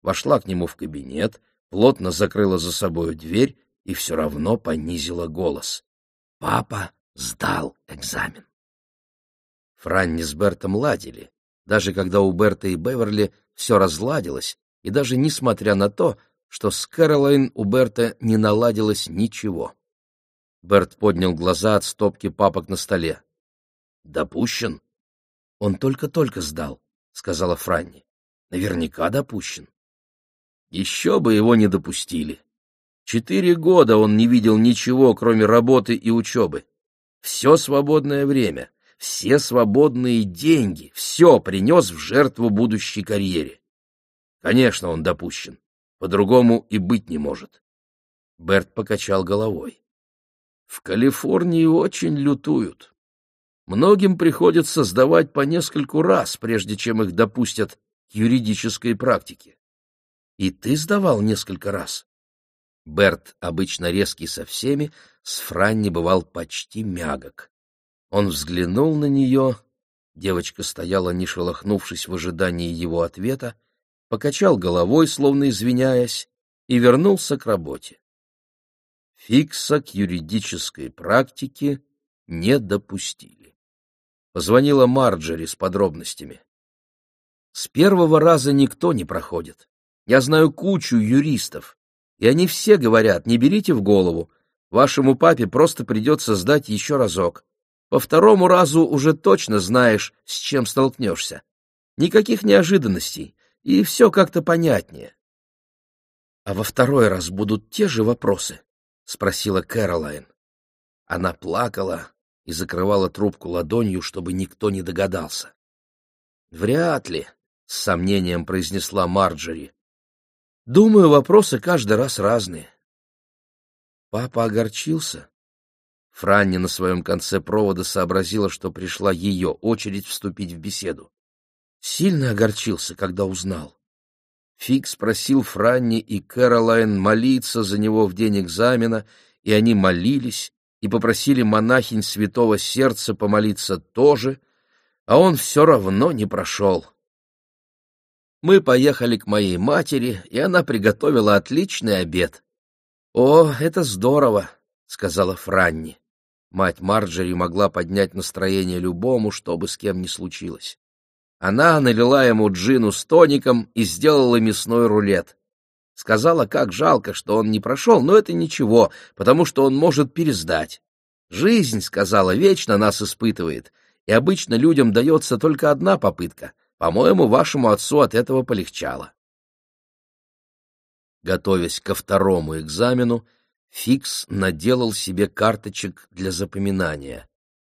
Вошла к нему в кабинет, плотно закрыла за собой дверь и все равно понизила голос. Папа сдал экзамен. Франни с Бертом ладили, даже когда у Берта и Беверли все разладилось, и даже несмотря на то, что с Кэролайн у Берта не наладилось ничего. Берт поднял глаза от стопки папок на столе. «Допущен?» «Он только-только сдал», — сказала Франни. «Наверняка допущен». «Еще бы его не допустили. Четыре года он не видел ничего, кроме работы и учебы. Все свободное время, все свободные деньги, все принес в жертву будущей карьере. Конечно, он допущен. По-другому и быть не может. Берт покачал головой. В Калифорнии очень лютуют. Многим приходится сдавать по нескольку раз, прежде чем их допустят к юридической практике. И ты сдавал несколько раз? Берт, обычно резкий со всеми, с Франни бывал почти мягок. Он взглянул на нее, девочка стояла, не шелохнувшись в ожидании его ответа, покачал головой, словно извиняясь, и вернулся к работе. Фикса к юридической практике не допустили. Позвонила Марджери с подробностями. С первого раза никто не проходит. Я знаю кучу юристов, и они все говорят, не берите в голову, вашему папе просто придется сдать еще разок. По второму разу уже точно знаешь, с чем столкнешься. Никаких неожиданностей, и все как-то понятнее. — А во второй раз будут те же вопросы? — спросила Кэролайн. Она плакала и закрывала трубку ладонью, чтобы никто не догадался. — Вряд ли, — с сомнением произнесла Марджери. Думаю, вопросы каждый раз разные. Папа огорчился. Франни на своем конце провода сообразила, что пришла ее очередь вступить в беседу. Сильно огорчился, когда узнал. Фикс просил Франни и Кэролайн молиться за него в день экзамена, и они молились и попросили монахинь Святого Сердца помолиться тоже, а он все равно не прошел. Мы поехали к моей матери, и она приготовила отличный обед. «О, это здорово!» — сказала Франни. Мать Марджери могла поднять настроение любому, что бы с кем ни случилось. Она налила ему джину с тоником и сделала мясной рулет. Сказала, как жалко, что он не прошел, но это ничего, потому что он может пересдать. Жизнь, сказала, вечно нас испытывает, и обычно людям дается только одна попытка — по-моему, вашему отцу от этого полегчало. Готовясь ко второму экзамену, Фикс наделал себе карточек для запоминания.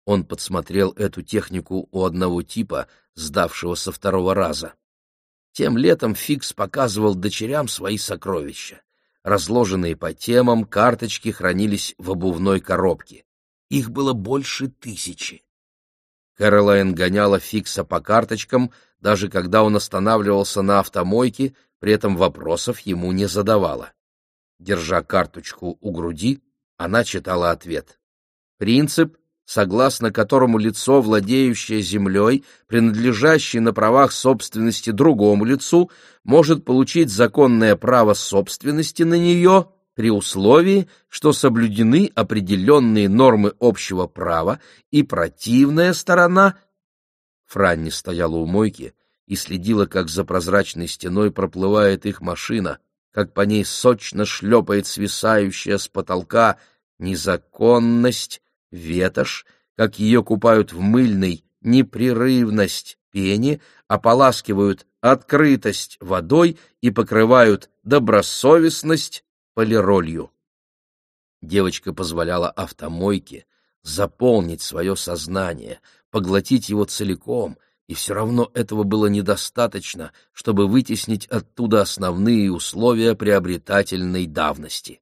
Он подсмотрел эту технику у одного типа, сдавшего со второго раза. Тем летом Фикс показывал дочерям свои сокровища. Разложенные по темам, карточки хранились в обувной коробке. Их было больше тысячи. Кэролайн гоняла Фикса по карточкам, даже когда он останавливался на автомойке, при этом вопросов ему не задавала. Держа карточку у груди, она читала ответ. Принцип — согласно которому лицо, владеющее землей, принадлежащей на правах собственности другому лицу, может получить законное право собственности на нее при условии, что соблюдены определенные нормы общего права и противная сторона. Франни стояла у мойки и следила, как за прозрачной стеной проплывает их машина, как по ней сочно шлепает свисающая с потолка незаконность, ветошь, как ее купают в мыльной непрерывность пени, ополаскивают открытость водой и покрывают добросовестность полиролью. Девочка позволяла автомойке заполнить свое сознание, поглотить его целиком, и все равно этого было недостаточно, чтобы вытеснить оттуда основные условия приобретательной давности.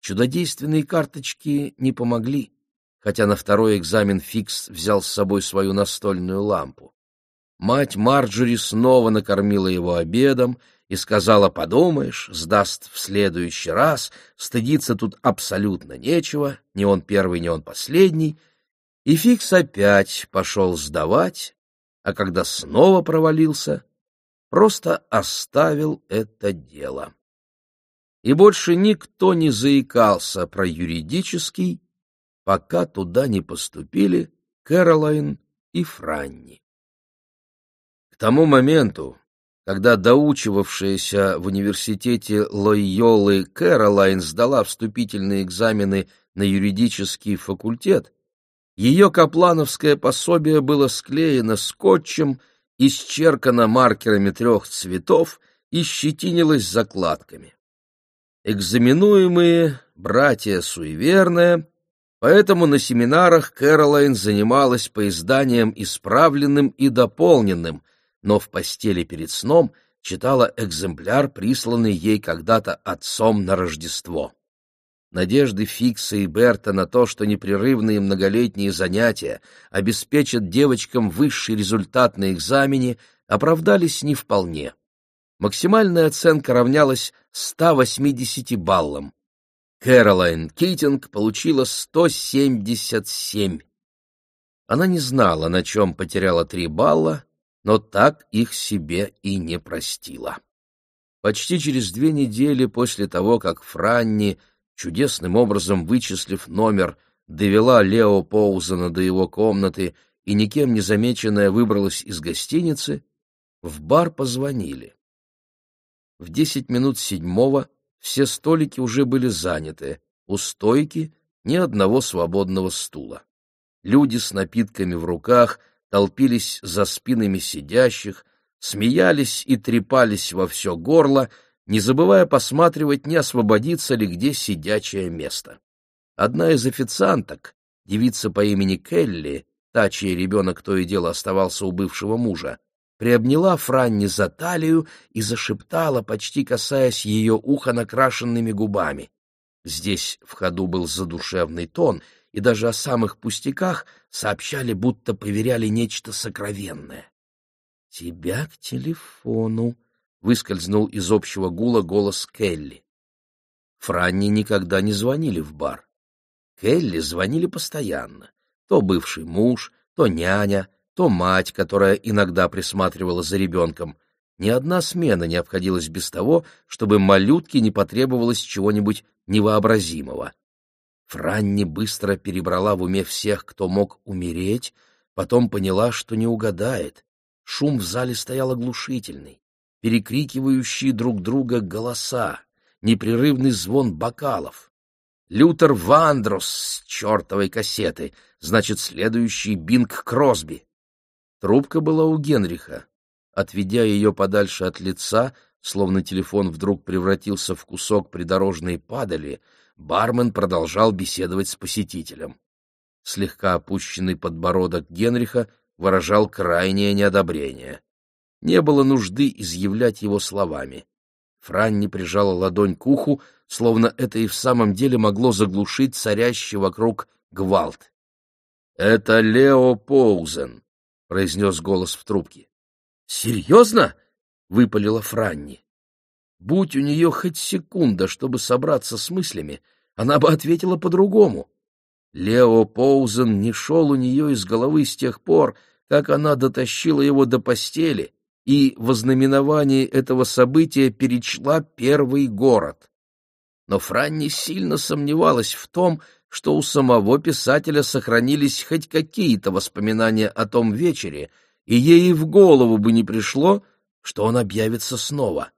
Чудодейственные карточки не помогли, хотя на второй экзамен Фикс взял с собой свою настольную лампу. Мать Марджори снова накормила его обедом, и сказала, подумаешь, сдаст в следующий раз, стыдиться тут абсолютно нечего, ни он первый, ни он последний, и Фикс опять пошел сдавать, а когда снова провалился, просто оставил это дело. И больше никто не заикался про юридический, пока туда не поступили Кэролайн и Франни. К тому моменту, когда доучивавшаяся в университете Лойолы Кэролайн сдала вступительные экзамены на юридический факультет, ее каплановское пособие было склеено скотчем, исчеркано маркерами трех цветов и щетинилось закладками. Экзаменуемые братья суеверные, поэтому на семинарах Кэролайн занималась поизданием исправленным и дополненным — но в постели перед сном читала экземпляр, присланный ей когда-то отцом на Рождество. Надежды Фикса и Берта на то, что непрерывные многолетние занятия обеспечат девочкам высший результат на экзамене, оправдались не вполне. Максимальная оценка равнялась 180 баллам. Кэролайн Китинг получила 177. Она не знала, на чем потеряла 3 балла, но так их себе и не простила. Почти через две недели после того, как Франни, чудесным образом вычислив номер, довела Лео Поузена до его комнаты и никем не замеченная выбралась из гостиницы, в бар позвонили. В десять минут седьмого все столики уже были заняты, у стойки ни одного свободного стула. Люди с напитками в руках толпились за спинами сидящих, смеялись и трепались во все горло, не забывая посматривать, не освободится ли где сидячее место. Одна из официанток, девица по имени Келли, та, чей ребенок то и дело оставался у бывшего мужа, приобняла Франни за талию и зашептала, почти касаясь ее уха накрашенными губами. Здесь в ходу был задушевный тон — и даже о самых пустяках сообщали, будто поверяли нечто сокровенное. — Тебя к телефону, — выскользнул из общего гула голос Келли. Франни никогда не звонили в бар. Келли звонили постоянно. То бывший муж, то няня, то мать, которая иногда присматривала за ребенком. Ни одна смена не обходилась без того, чтобы малютке не потребовалось чего-нибудь невообразимого. Франни быстро перебрала в уме всех, кто мог умереть, потом поняла, что не угадает. Шум в зале стоял оглушительный, перекрикивающие друг друга голоса, непрерывный звон бокалов. Лютер Вандрос с чертовой кассеты, значит, следующий Бинг Кросби. Трубка была у Генриха. Отведя ее подальше от лица, словно телефон вдруг превратился в кусок придорожной падали, бармен продолжал беседовать с посетителем. Слегка опущенный подбородок Генриха выражал крайнее неодобрение. Не было нужды изъявлять его словами. Франни прижала ладонь к уху, словно это и в самом деле могло заглушить царящий вокруг гвалт. — Это Лео Поузен, — произнес голос в трубке. — Серьезно? — выпалила Франни. Будь у нее хоть секунда, чтобы собраться с мыслями, она бы ответила по-другому. Лео Поузен не шел у нее из головы с тех пор, как она дотащила его до постели и в ознаменовании этого события перечла первый город. Но Франни сильно сомневалась в том, что у самого писателя сохранились хоть какие-то воспоминания о том вечере, и ей в голову бы не пришло, что он объявится снова.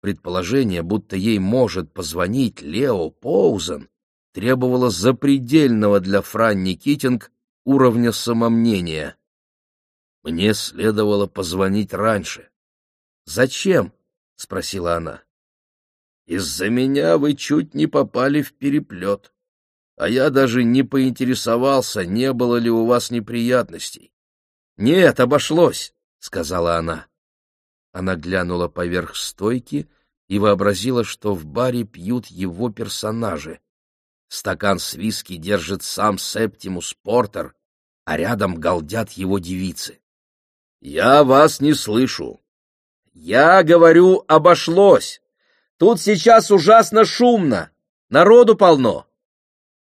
Предположение, будто ей может позвонить Лео Поузен, требовало запредельного для Франни Китинг уровня самомнения. Мне следовало позвонить раньше. «Зачем?» — спросила она. «Из-за меня вы чуть не попали в переплет, а я даже не поинтересовался, не было ли у вас неприятностей. «Нет, обошлось», — сказала она. Она глянула поверх стойки и вообразила, что в баре пьют его персонажи. Стакан с виски держит сам Септимус Портер, а рядом галдят его девицы. «Я вас не слышу». «Я говорю, обошлось. Тут сейчас ужасно шумно. Народу полно».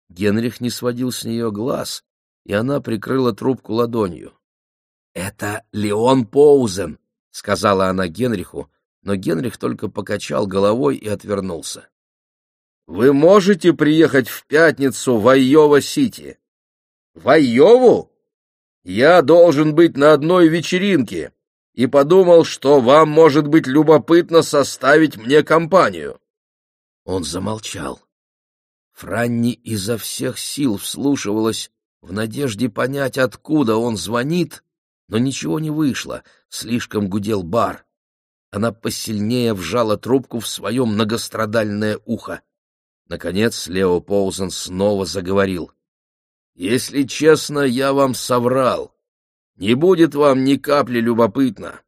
Генрих не сводил с нее глаз, и она прикрыла трубку ладонью. «Это Леон Поузен», — сказала она Генриху, но Генрих только покачал головой и отвернулся. «Вы можете приехать в пятницу в Айова-Сити?» «В Айову? Я должен быть на одной вечеринке и подумал, что вам может быть любопытно составить мне компанию». Он замолчал. Франни изо всех сил вслушивалась в надежде понять, откуда он звонит, но ничего не вышло, слишком гудел бар. Она посильнее вжала трубку в свое многострадальное ухо. Наконец Лео Поузен снова заговорил. «Если честно, я вам соврал. Не будет вам ни капли любопытно.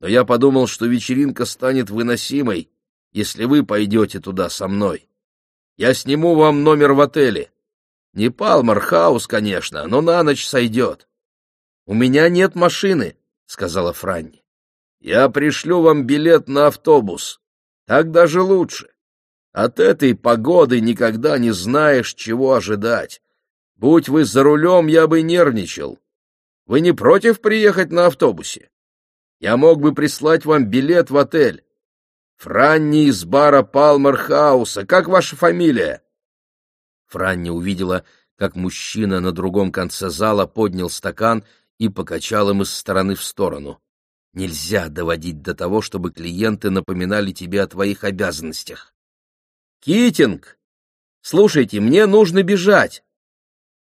Но я подумал, что вечеринка станет выносимой, если вы пойдете туда со мной. Я сниму вам номер в отеле. Не Палмар Хаус, конечно, но на ночь сойдет. «У меня нет машины», — сказала Франни. «Я пришлю вам билет на автобус. Так даже лучше. От этой погоды никогда не знаешь, чего ожидать. Будь вы за рулем, я бы нервничал. Вы не против приехать на автобусе? Я мог бы прислать вам билет в отель. Франни из бара Палмер Хауса. Как ваша фамилия?» Франни увидела, как мужчина на другом конце зала поднял стакан и покачал им из стороны в сторону. Нельзя доводить до того, чтобы клиенты напоминали тебе о твоих обязанностях. «Китинг! Слушайте, мне нужно бежать!»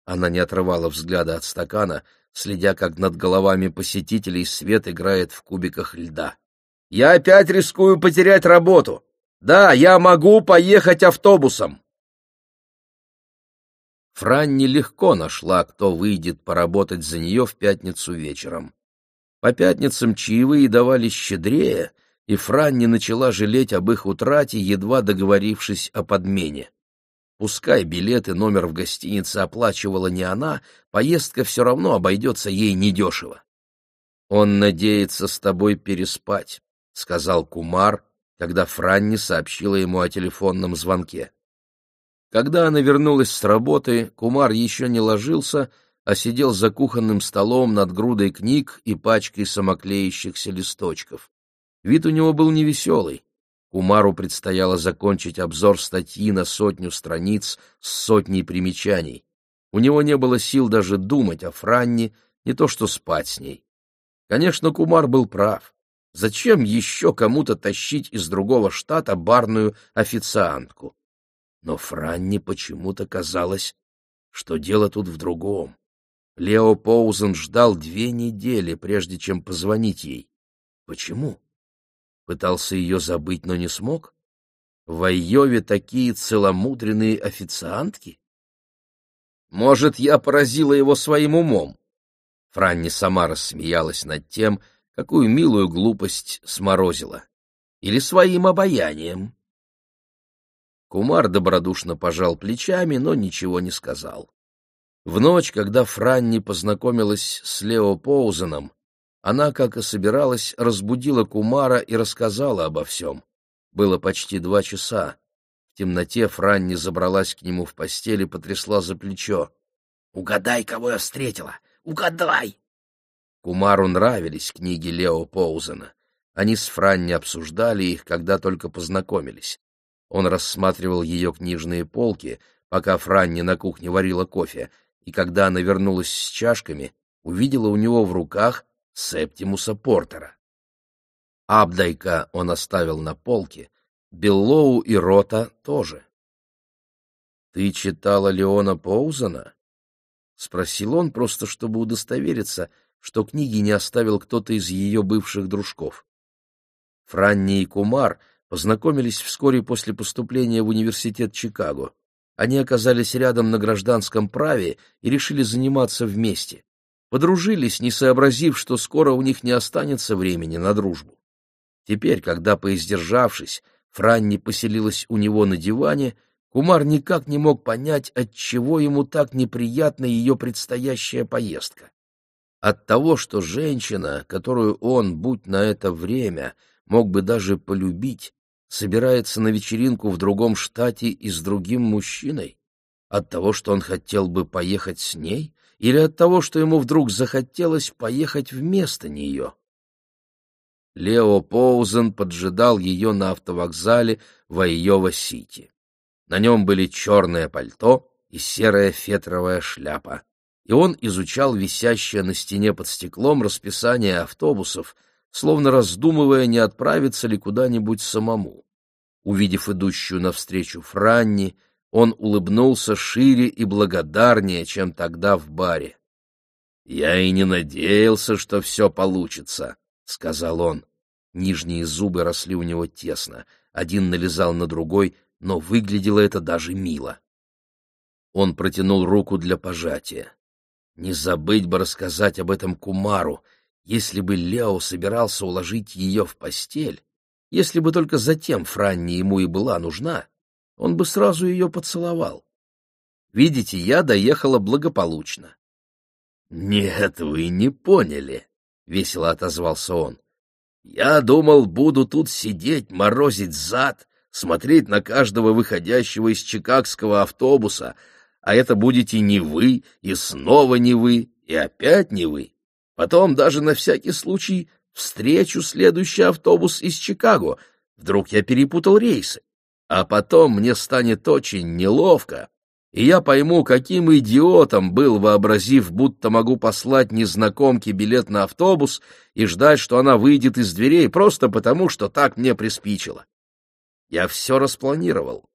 Она не отрывала взгляда от стакана, следя, как над головами посетителей свет играет в кубиках льда. «Я опять рискую потерять работу! Да, я могу поехать автобусом!» Франни легко нашла, кто выйдет поработать за нее в пятницу вечером. По пятницам чаевые давали щедрее, и Франни начала жалеть об их утрате, едва договорившись о подмене. Пускай билеты номер в гостинице оплачивала не она, поездка все равно обойдется ей недешево. «Он надеется с тобой переспать», — сказал Кумар, когда Франни сообщила ему о телефонном звонке. Когда она вернулась с работы, Кумар еще не ложился, а сидел за кухонным столом над грудой книг и пачкой самоклеящихся листочков. Вид у него был невеселый. Кумару предстояло закончить обзор статьи на сотню страниц с сотней примечаний. У него не было сил даже думать о Франне, не то что спать с ней. Конечно, Кумар был прав. Зачем еще кому-то тащить из другого штата барную официантку? Но Франни почему-то казалось, что дело тут в другом. Лео Поузен ждал две недели, прежде чем позвонить ей. Почему? Пытался ее забыть, но не смог? В Айове такие целомудренные официантки? Может, я поразила его своим умом? Франни сама рассмеялась над тем, какую милую глупость сморозила. Или своим обаянием. Кумар добродушно пожал плечами, но ничего не сказал. В ночь, когда Франни познакомилась с Лео Поузеном, она, как и собиралась, разбудила Кумара и рассказала обо всем. Было почти два часа. В темноте Франни забралась к нему в постель и потрясла за плечо. Угадай, кого я встретила! Угадай!» Кумару нравились книги Лео Поузена. Они с Франни обсуждали их, когда только познакомились. Он рассматривал ее книжные полки, пока Франни на кухне варила кофе, и когда она вернулась с чашками, увидела у него в руках Септимуса Портера. Абдайка он оставил на полке, Беллоу и Рота тоже. — Ты читала Леона Поузена? — спросил он, просто чтобы удостовериться, что книги не оставил кто-то из ее бывших дружков. Франни и Кумар познакомились вскоре после поступления в университет Чикаго. Они оказались рядом на гражданском праве и решили заниматься вместе. Подружились, не сообразив, что скоро у них не останется времени на дружбу. Теперь, когда, поиздержавшись, Франни поселилась у него на диване, Кумар никак не мог понять, отчего ему так неприятна ее предстоящая поездка. От того, что женщина, которую он, будь на это время, мог бы даже полюбить, собирается на вечеринку в другом штате и с другим мужчиной? От того, что он хотел бы поехать с ней? Или от того, что ему вдруг захотелось поехать вместо нее? Лео Поузен поджидал ее на автовокзале в Айова-Сити. На нем были черное пальто и серая фетровая шляпа, и он изучал висящее на стене под стеклом расписание автобусов, словно раздумывая, не отправиться ли куда-нибудь самому. Увидев идущую навстречу Франни, он улыбнулся шире и благодарнее, чем тогда в баре. — Я и не надеялся, что все получится, — сказал он. Нижние зубы росли у него тесно, один налезал на другой, но выглядело это даже мило. Он протянул руку для пожатия. Не забыть бы рассказать об этом Кумару, если бы Лео собирался уложить ее в постель, если бы только затем Франни ему и была нужна, он бы сразу ее поцеловал. Видите, я доехала благополучно. — Нет, вы не поняли, — весело отозвался он. — Я думал, буду тут сидеть, морозить зад, смотреть на каждого выходящего из чикагского автобуса, а это будете не вы, и снова не вы, и опять не вы. Потом даже на всякий случай встречу следующий автобус из Чикаго. Вдруг я перепутал рейсы. А потом мне станет очень неловко, и я пойму, каким идиотом был, вообразив, будто могу послать незнакомке билет на автобус и ждать, что она выйдет из дверей просто потому, что так мне приспичило. Я все распланировал.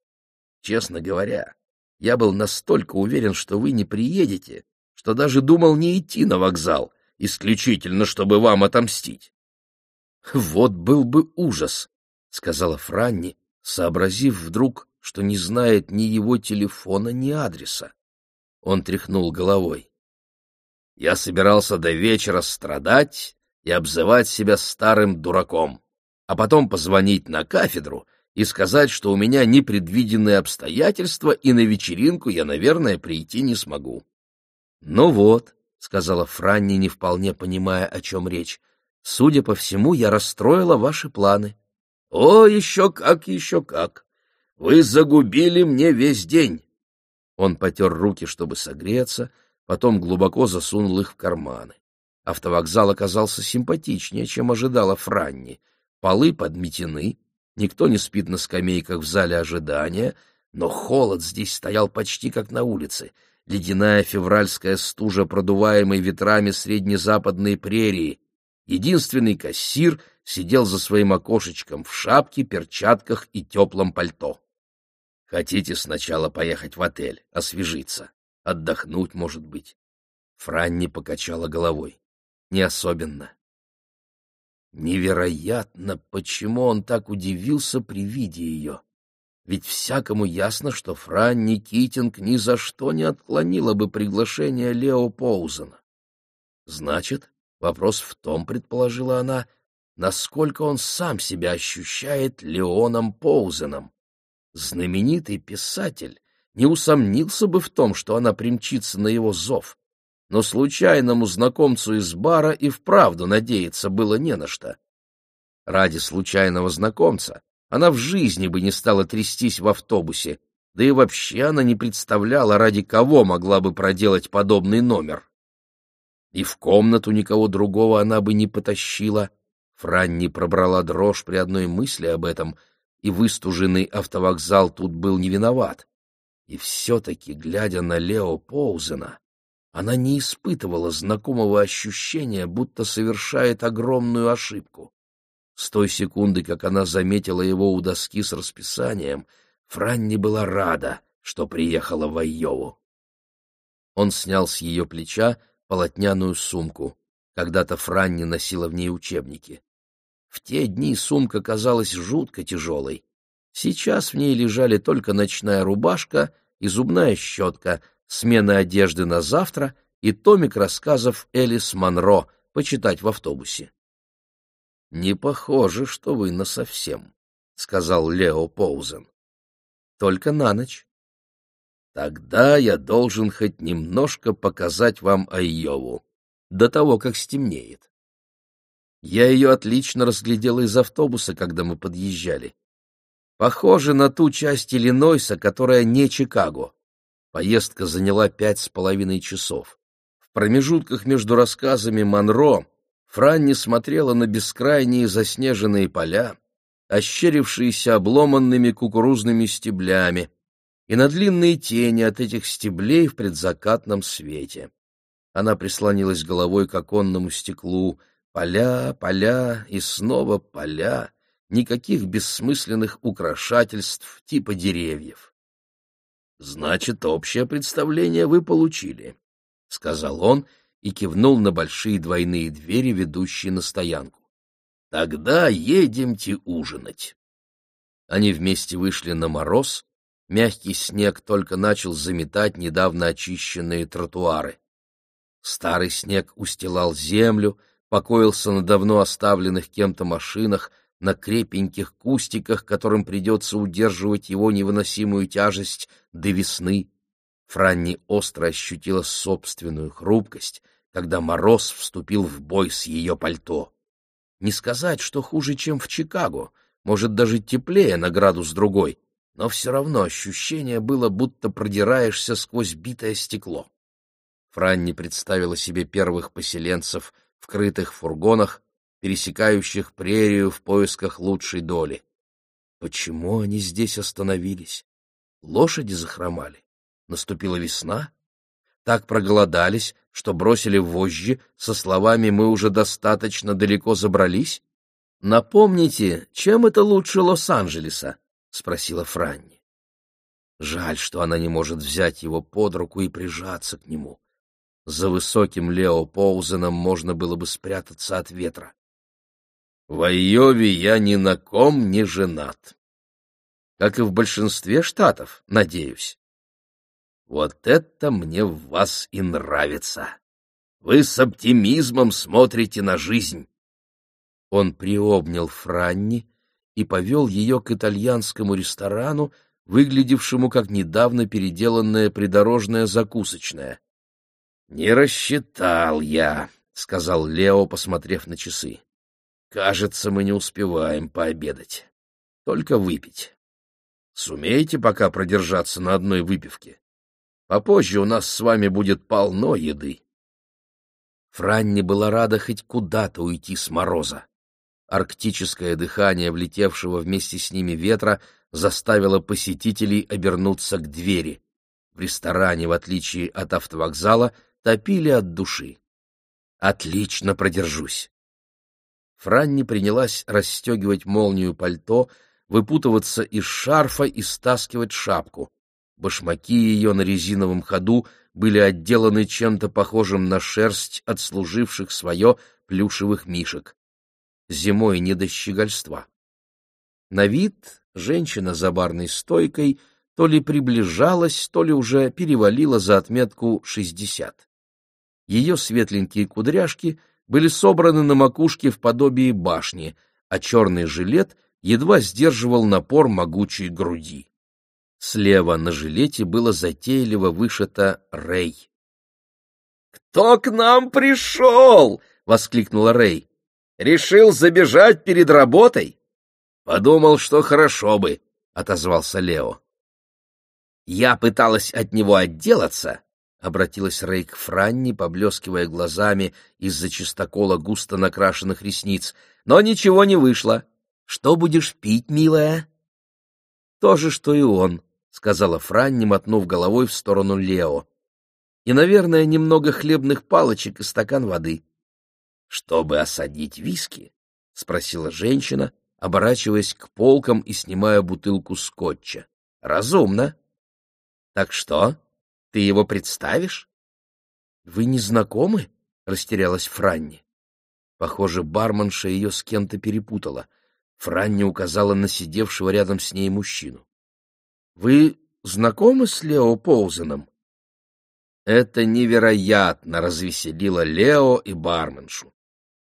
Честно говоря, я был настолько уверен, что вы не приедете, что даже думал не идти на вокзал, исключительно чтобы вам отомстить. — Вот был бы ужас, — сказала Франни, сообразив вдруг, что не знает ни его телефона, ни адреса. Он тряхнул головой. Я собирался до вечера страдать и обзывать себя старым дураком, а потом позвонить на кафедру и сказать, что у меня непредвиденные обстоятельства, и на вечеринку я, наверное, прийти не смогу. — Ну вот, — сказала Франни, не вполне понимая, о чем речь, — судя по всему, я расстроила ваши планы. — О, еще как, еще как! Вы загубили мне весь день. Он потер руки, чтобы согреться, потом глубоко засунул их в карманы. Автовокзал оказался симпатичнее, чем ожидала Франни. Полы подметены, никто не спит на скамейках в зале ожидания, но холод здесь стоял почти как на улице. Ледяная февральская стужа, продуваемой ветрами среднезападной прерии. Единственный кассир сидел за своим окошечком в шапке, перчатках и теплом пальто. Хотите сначала поехать в отель, освежиться, отдохнуть, может быть? Франни покачала головой. Не особенно. Невероятно, почему он так удивился при виде ее. Ведь всякому ясно, что Франни Китинг ни за что не отклонила бы приглашение Лео Поузена. Значит, вопрос в том, предположила она, насколько он сам себя ощущает Леоном Поузеном. Знаменитый писатель не усомнился бы в том, что она примчится на его зов, но случайному знакомцу из бара и вправду надеяться было не на что. Ради случайного знакомца она в жизни бы не стала трястись в автобусе, да и вообще она не представляла, ради кого могла бы проделать подобный номер. И в комнату никого другого она бы не потащила. Франни пробрала дрожь при одной мысли об этом, и выстуженный автовокзал тут был не виноват. И все-таки, глядя на Лео Поузена, она не испытывала знакомого ощущения, будто совершает огромную ошибку. С той секунды, как она заметила его у доски с расписанием, Франни была рада, что приехала в Айову. Он снял с ее плеча полотняную сумку. Когда-то Франни носила в ней учебники. В те дни сумка казалась жутко тяжелой. Сейчас в ней лежали только ночная рубашка и зубная щетка — смена одежды на завтра и томик рассказов Элис Монро почитать в автобусе. — Не похоже, что вы насовсем, — сказал Лео Поузен. — Только на ночь. — Тогда я должен хоть немножко показать вам Айову, до того, как стемнеет. Я ее отлично разглядел из автобуса, когда мы подъезжали. Похоже на ту часть Иллинойса, которая не Чикаго. Поездка заняла пять с половиной часов. В промежутках между рассказами Монро Франни смотрела на бескрайние заснеженные поля, ощерившиеся обломанными кукурузными стеблями, и на длинные тени от этих стеблей в предзакатном свете. Она прислонилась головой к оконному стеклу. Поля, поля и снова поля, никаких бессмысленных украшательств типа деревьев. Значит, общее представление вы получили, — сказал он и кивнул на большие двойные двери, ведущие на стоянку. — Тогда едемте ужинать. Они вместе вышли на мороз, мягкий снег только начал заметать недавно очищенные тротуары. Старый снег устилал землю, покоился на давно оставленных кем-то машинах, на крепеньких кустиках, которым придется удерживать его невыносимую тяжесть до весны. Франни остро ощутила собственную хрупкость, когда мороз вступил в бой с ее пальто. Не сказать, что хуже, чем в Чикаго, может, даже теплее на градус другой, но все равно ощущение было, будто продираешься сквозь битое стекло. Франни представила себе первых поселенцев в крытых фургонах, пересекающих прерию в поисках лучшей доли. Почему они здесь остановились? Лошади захромали. Наступила весна. Так проголодались, что бросили вожжи со словами «мы уже достаточно далеко забрались». «Напомните, чем это лучше Лос-Анджелеса?» — спросила Франни. Жаль, что она не может взять его под руку и прижаться к нему. За высоким Лео Поузеном можно было бы спрятаться от ветра. В Айове я ни на ком не женат. Как и в большинстве штатов, надеюсь. Вот это мне в вас и нравится. Вы с оптимизмом смотрите на жизнь. Он приобнял Франни и повел ее к итальянскому ресторану, выглядевшему как недавно переделанная придорожная закусочная. — Не рассчитал я, — сказал Лео, посмотрев на часы. Кажется, мы не успеваем пообедать. Только выпить. Сумеете пока продержаться на одной выпивке? Попозже у нас с вами будет полно еды. Франни была рада хоть куда-то уйти с мороза. Арктическое дыхание, влетевшего вместе с ними ветра, заставило посетителей обернуться к двери. В ресторане, в отличие от автовокзала, топили от души. Отлично продержусь. Франни принялась расстегивать молнию пальто, выпутываться из шарфа и стаскивать шапку. Башмаки ее на резиновом ходу были отделаны чем-то похожим на шерсть отслуживших свое плюшевых мишек. Зимой не до щегольства. На вид женщина за барной стойкой то ли приближалась, то ли уже перевалила за отметку шестьдесят. Ее светленькие кудряшки — были собраны на макушке в подобии башни, а черный жилет едва сдерживал напор могучей груди. Слева на жилете было затейливо вышито «Рэй». «Кто к нам пришел?» — воскликнула Рэй. «Решил забежать перед работой?» «Подумал, что хорошо бы», — отозвался Лео. Я пыталась от него отделаться, — обратилась Рэй к Франни, поблескивая глазами из-за чистокола густо накрашенных ресниц. — Но ничего не вышло. Что будешь пить, милая? — То же, что и он, — сказала Франни, мотнув головой в сторону Лео. — И, наверное, немного хлебных палочек и стакан воды. — Чтобы осадить виски? — спросила женщина, оборачиваясь к полкам и снимая бутылку скотча. — Разумно. — так что, ты его представишь? Вы не знакомы? растерялась Франни. Похоже, барменша ее с кем-то перепутала. Франни указала на сидевшего рядом с ней мужчину. Вы знакомы с Лео Поузеном? Это невероятно развеселило Лео и барменшу.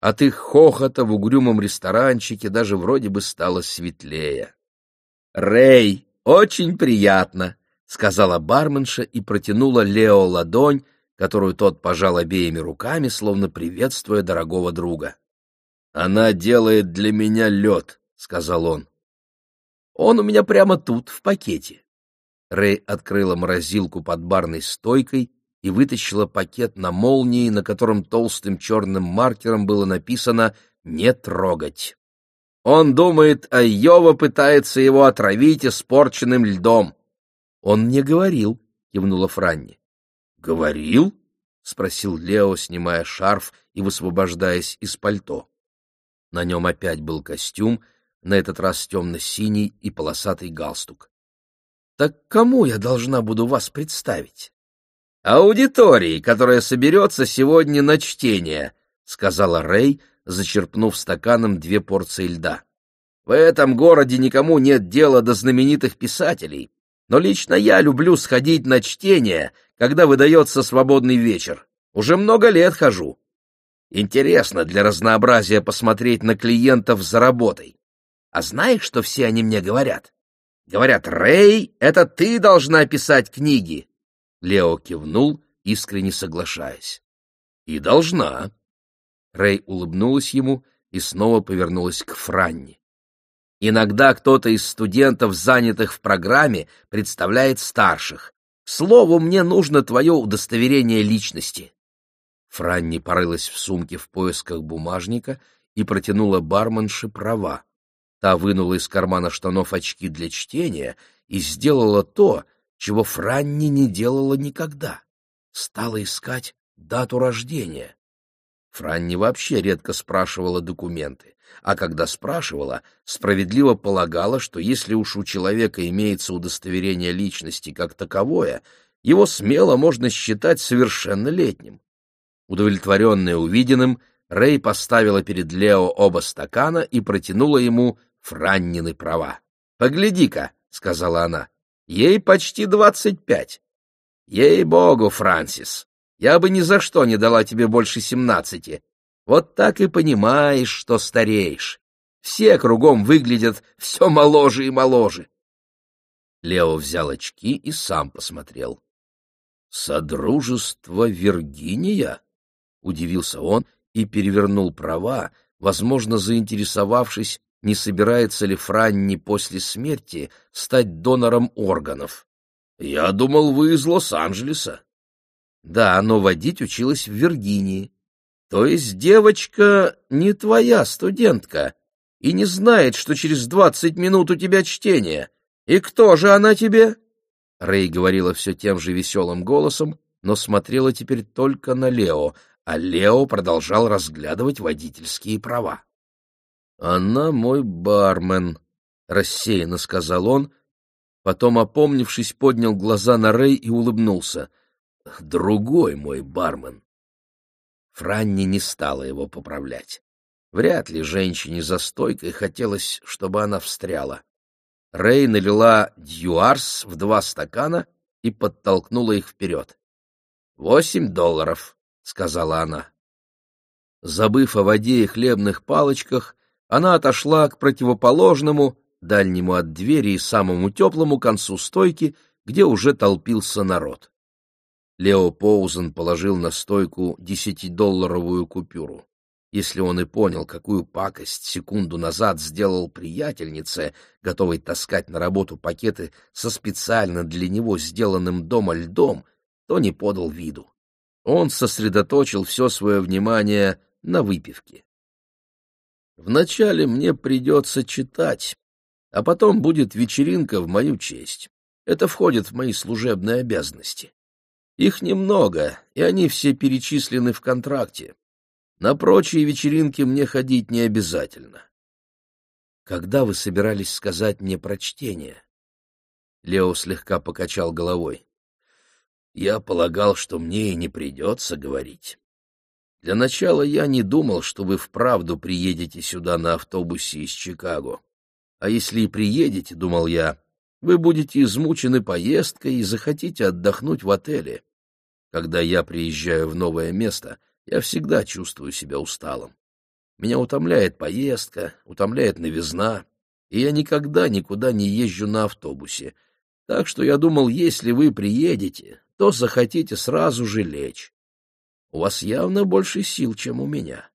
От их хохота в угрюмом ресторанчике даже вроде бы стало светлее. «Рэй, очень приятно!» — сказала барменша и протянула Лео ладонь, которую тот пожал обеими руками, словно приветствуя дорогого друга. «Она делает для меня лед», — сказал он. «Он у меня прямо тут, в пакете». Рэй открыла морозилку под барной стойкой и вытащила пакет на молнии, на котором толстым черным маркером было написано «Не трогать». Он думает, а Йова пытается его отравить испорченным льдом. Он мне говорил, кивнула Франни. Говорил? спросил Лео, снимая шарф и высвобождаясь из пальто. На нем опять был костюм, на этот раз темно-синий и полосатый галстук. Так кому я должна буду вас представить? Аудитории, которая соберется сегодня на чтение, сказала Рэй, зачерпнув стаканом две порции льда. В этом городе никому нет дела до знаменитых писателей, но лично я люблю сходить на чтение, когда выдается свободный вечер. Уже много лет хожу. Интересно для разнообразия посмотреть на клиентов за работой. А знаешь, что все они мне говорят? Говорят, Рэй, это ты должна писать книги. Лео кивнул, искренне соглашаясь. И должна. Рэй улыбнулась ему и снова повернулась к Франни. Иногда кто-то из студентов, занятых в программе, представляет старших. К слову, мне нужно твое удостоверение личности. Франни порылась в сумке в поисках бумажника и протянула барменше права. Та вынула из кармана штанов очки для чтения и сделала то, чего Франни не делала никогда. Стала искать дату рождения. Франни вообще редко спрашивала документы а когда спрашивала, справедливо полагала, что если уж у человека имеется удостоверение личности как таковое, его смело можно считать совершеннолетним. Удовлетворенная увиденным, Рэй поставила перед Лео оба стакана и протянула ему Франнины права. «Погляди-ка», — сказала она, — «ей почти двадцать пять». «Ей-богу, Франсис, я бы ни за что не дала тебе больше семнадцати, вот так и понимаешь, что стареешь. Все кругом выглядят все моложе и моложе. Лео взял очки и сам посмотрел. «Содружество Виргиния?» — удивился он и перевернул права, возможно, заинтересовавшись, не собирается ли Франни после смерти стать донором органов. «Я думал, вы из Лос-Анджелеса». «Да, но водить училась в Виргинии. То есть девочка не твоя студентка и не знает, что через двадцать минут у тебя чтение. И кто же она тебе? Рэй говорила все тем же веселым голосом, но смотрела теперь только на Лео, а Лео продолжал разглядывать водительские права. «Она мой бармен», — рассеянно сказал он, потом, опомнившись, поднял глаза на Рэй и улыбнулся. «Другой мой бармен». Франни не стала его поправлять. Вряд ли женщине за стойкой хотелось, чтобы она встряла. Рэй налила дьюарс в два стакана и подтолкнула их вперед. «Восемь долларов», — сказала она. Забыв о воде и хлебных палочках, она отошла к противоположному, дальнему от двери и самому теплому концу стойки, где уже толпился народ. Лео Поузен положил на стойку десятидолларовую купюру. Если он и понял, какую пакость секунду назад сделал приятельнице, готовой таскать на работу пакеты со специально для него сделанным дома льдом, то не подал виду. Он сосредоточил все свое внимание на выпивке. Вначале мне придется читать, а потом будет вечеринка в мою честь. Это входит в мои служебные обязанности. Их немного, и они все перечислены в контракте. На прочие вечеринки мне ходить не обязательно. Когда вы собирались сказать мне про чтение? Лео слегка покачал головой. Я полагал, что мне и не придется говорить. Для начала я не думал, что вы вправду приедете сюда на автобусе из Чикаго. А если и приедете, думал я, вы будете измучены поездкой и захотите отдохнуть в отеле. Когда я приезжаю в новое место — я всегда чувствую себя усталым. Меня утомляет поездка, утомляет новизна, и я никогда никуда не езжу на автобусе. Так что я думал, если вы приедете, то захотите сразу же лечь. У вас явно больше сил, чем у меня.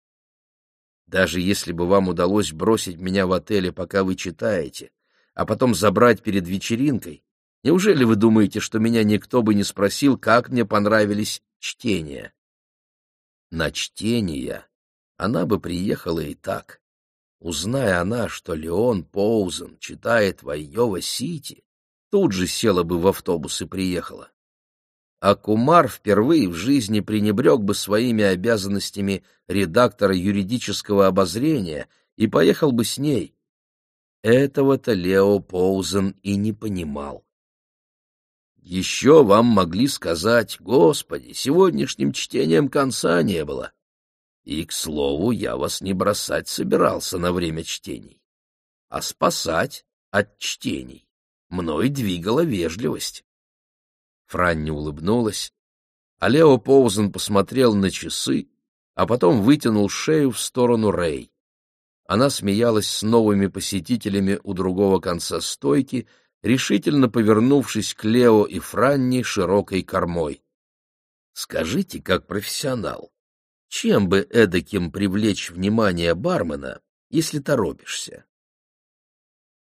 Даже если бы вам удалось бросить меня в отеле, пока вы читаете, а потом забрать перед вечеринкой, неужели вы думаете, что меня никто бы не спросил, как мне понравились чтения? на чтение, она бы приехала и так. Узная она, что Леон Поузен читает в Айова-Сити, тут же села бы в автобус и приехала. А Кумар впервые в жизни пренебрег бы своими обязанностями редактора юридического обозрения и поехал бы с ней. Этого-то Лео Поузен и не понимал. Еще вам могли сказать, Господи, сегодняшним чтением конца не было. И, к слову, я вас не бросать собирался на время чтений, а спасать от чтений. Мной двигала вежливость. Франни улыбнулась, а Лео Поузен посмотрел на часы, а потом вытянул шею в сторону Рэй. Она смеялась с новыми посетителями у другого конца стойки — решительно повернувшись к Лео и Франни широкой кормой. «Скажите, как профессионал, чем бы эдаким привлечь внимание бармена, если торопишься?»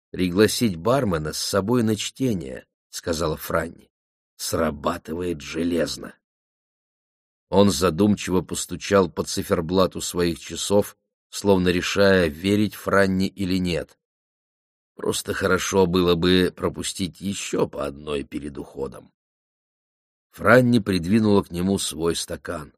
«Пригласить бармена с собой на чтение», — сказала Франни. «Срабатывает железно». Он задумчиво постучал по циферблату своих часов, словно решая, верить Франни или нет. Просто хорошо было бы пропустить еще по одной перед уходом. Франни придвинула к нему свой стакан.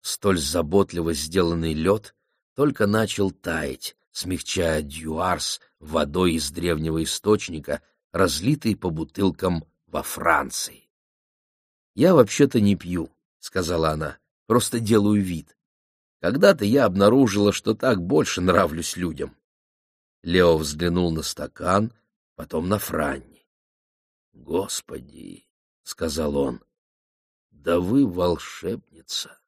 Столь заботливо сделанный лед только начал таять, смягчая дюарс водой из древнего источника, разлитой по бутылкам во Франции. «Я вообще-то не пью», — сказала она, — «просто делаю вид. Когда-то я обнаружила, что так больше нравлюсь людям. Лео взглянул на стакан, потом на Франни. «Господи!» — сказал он. «Да вы волшебница!»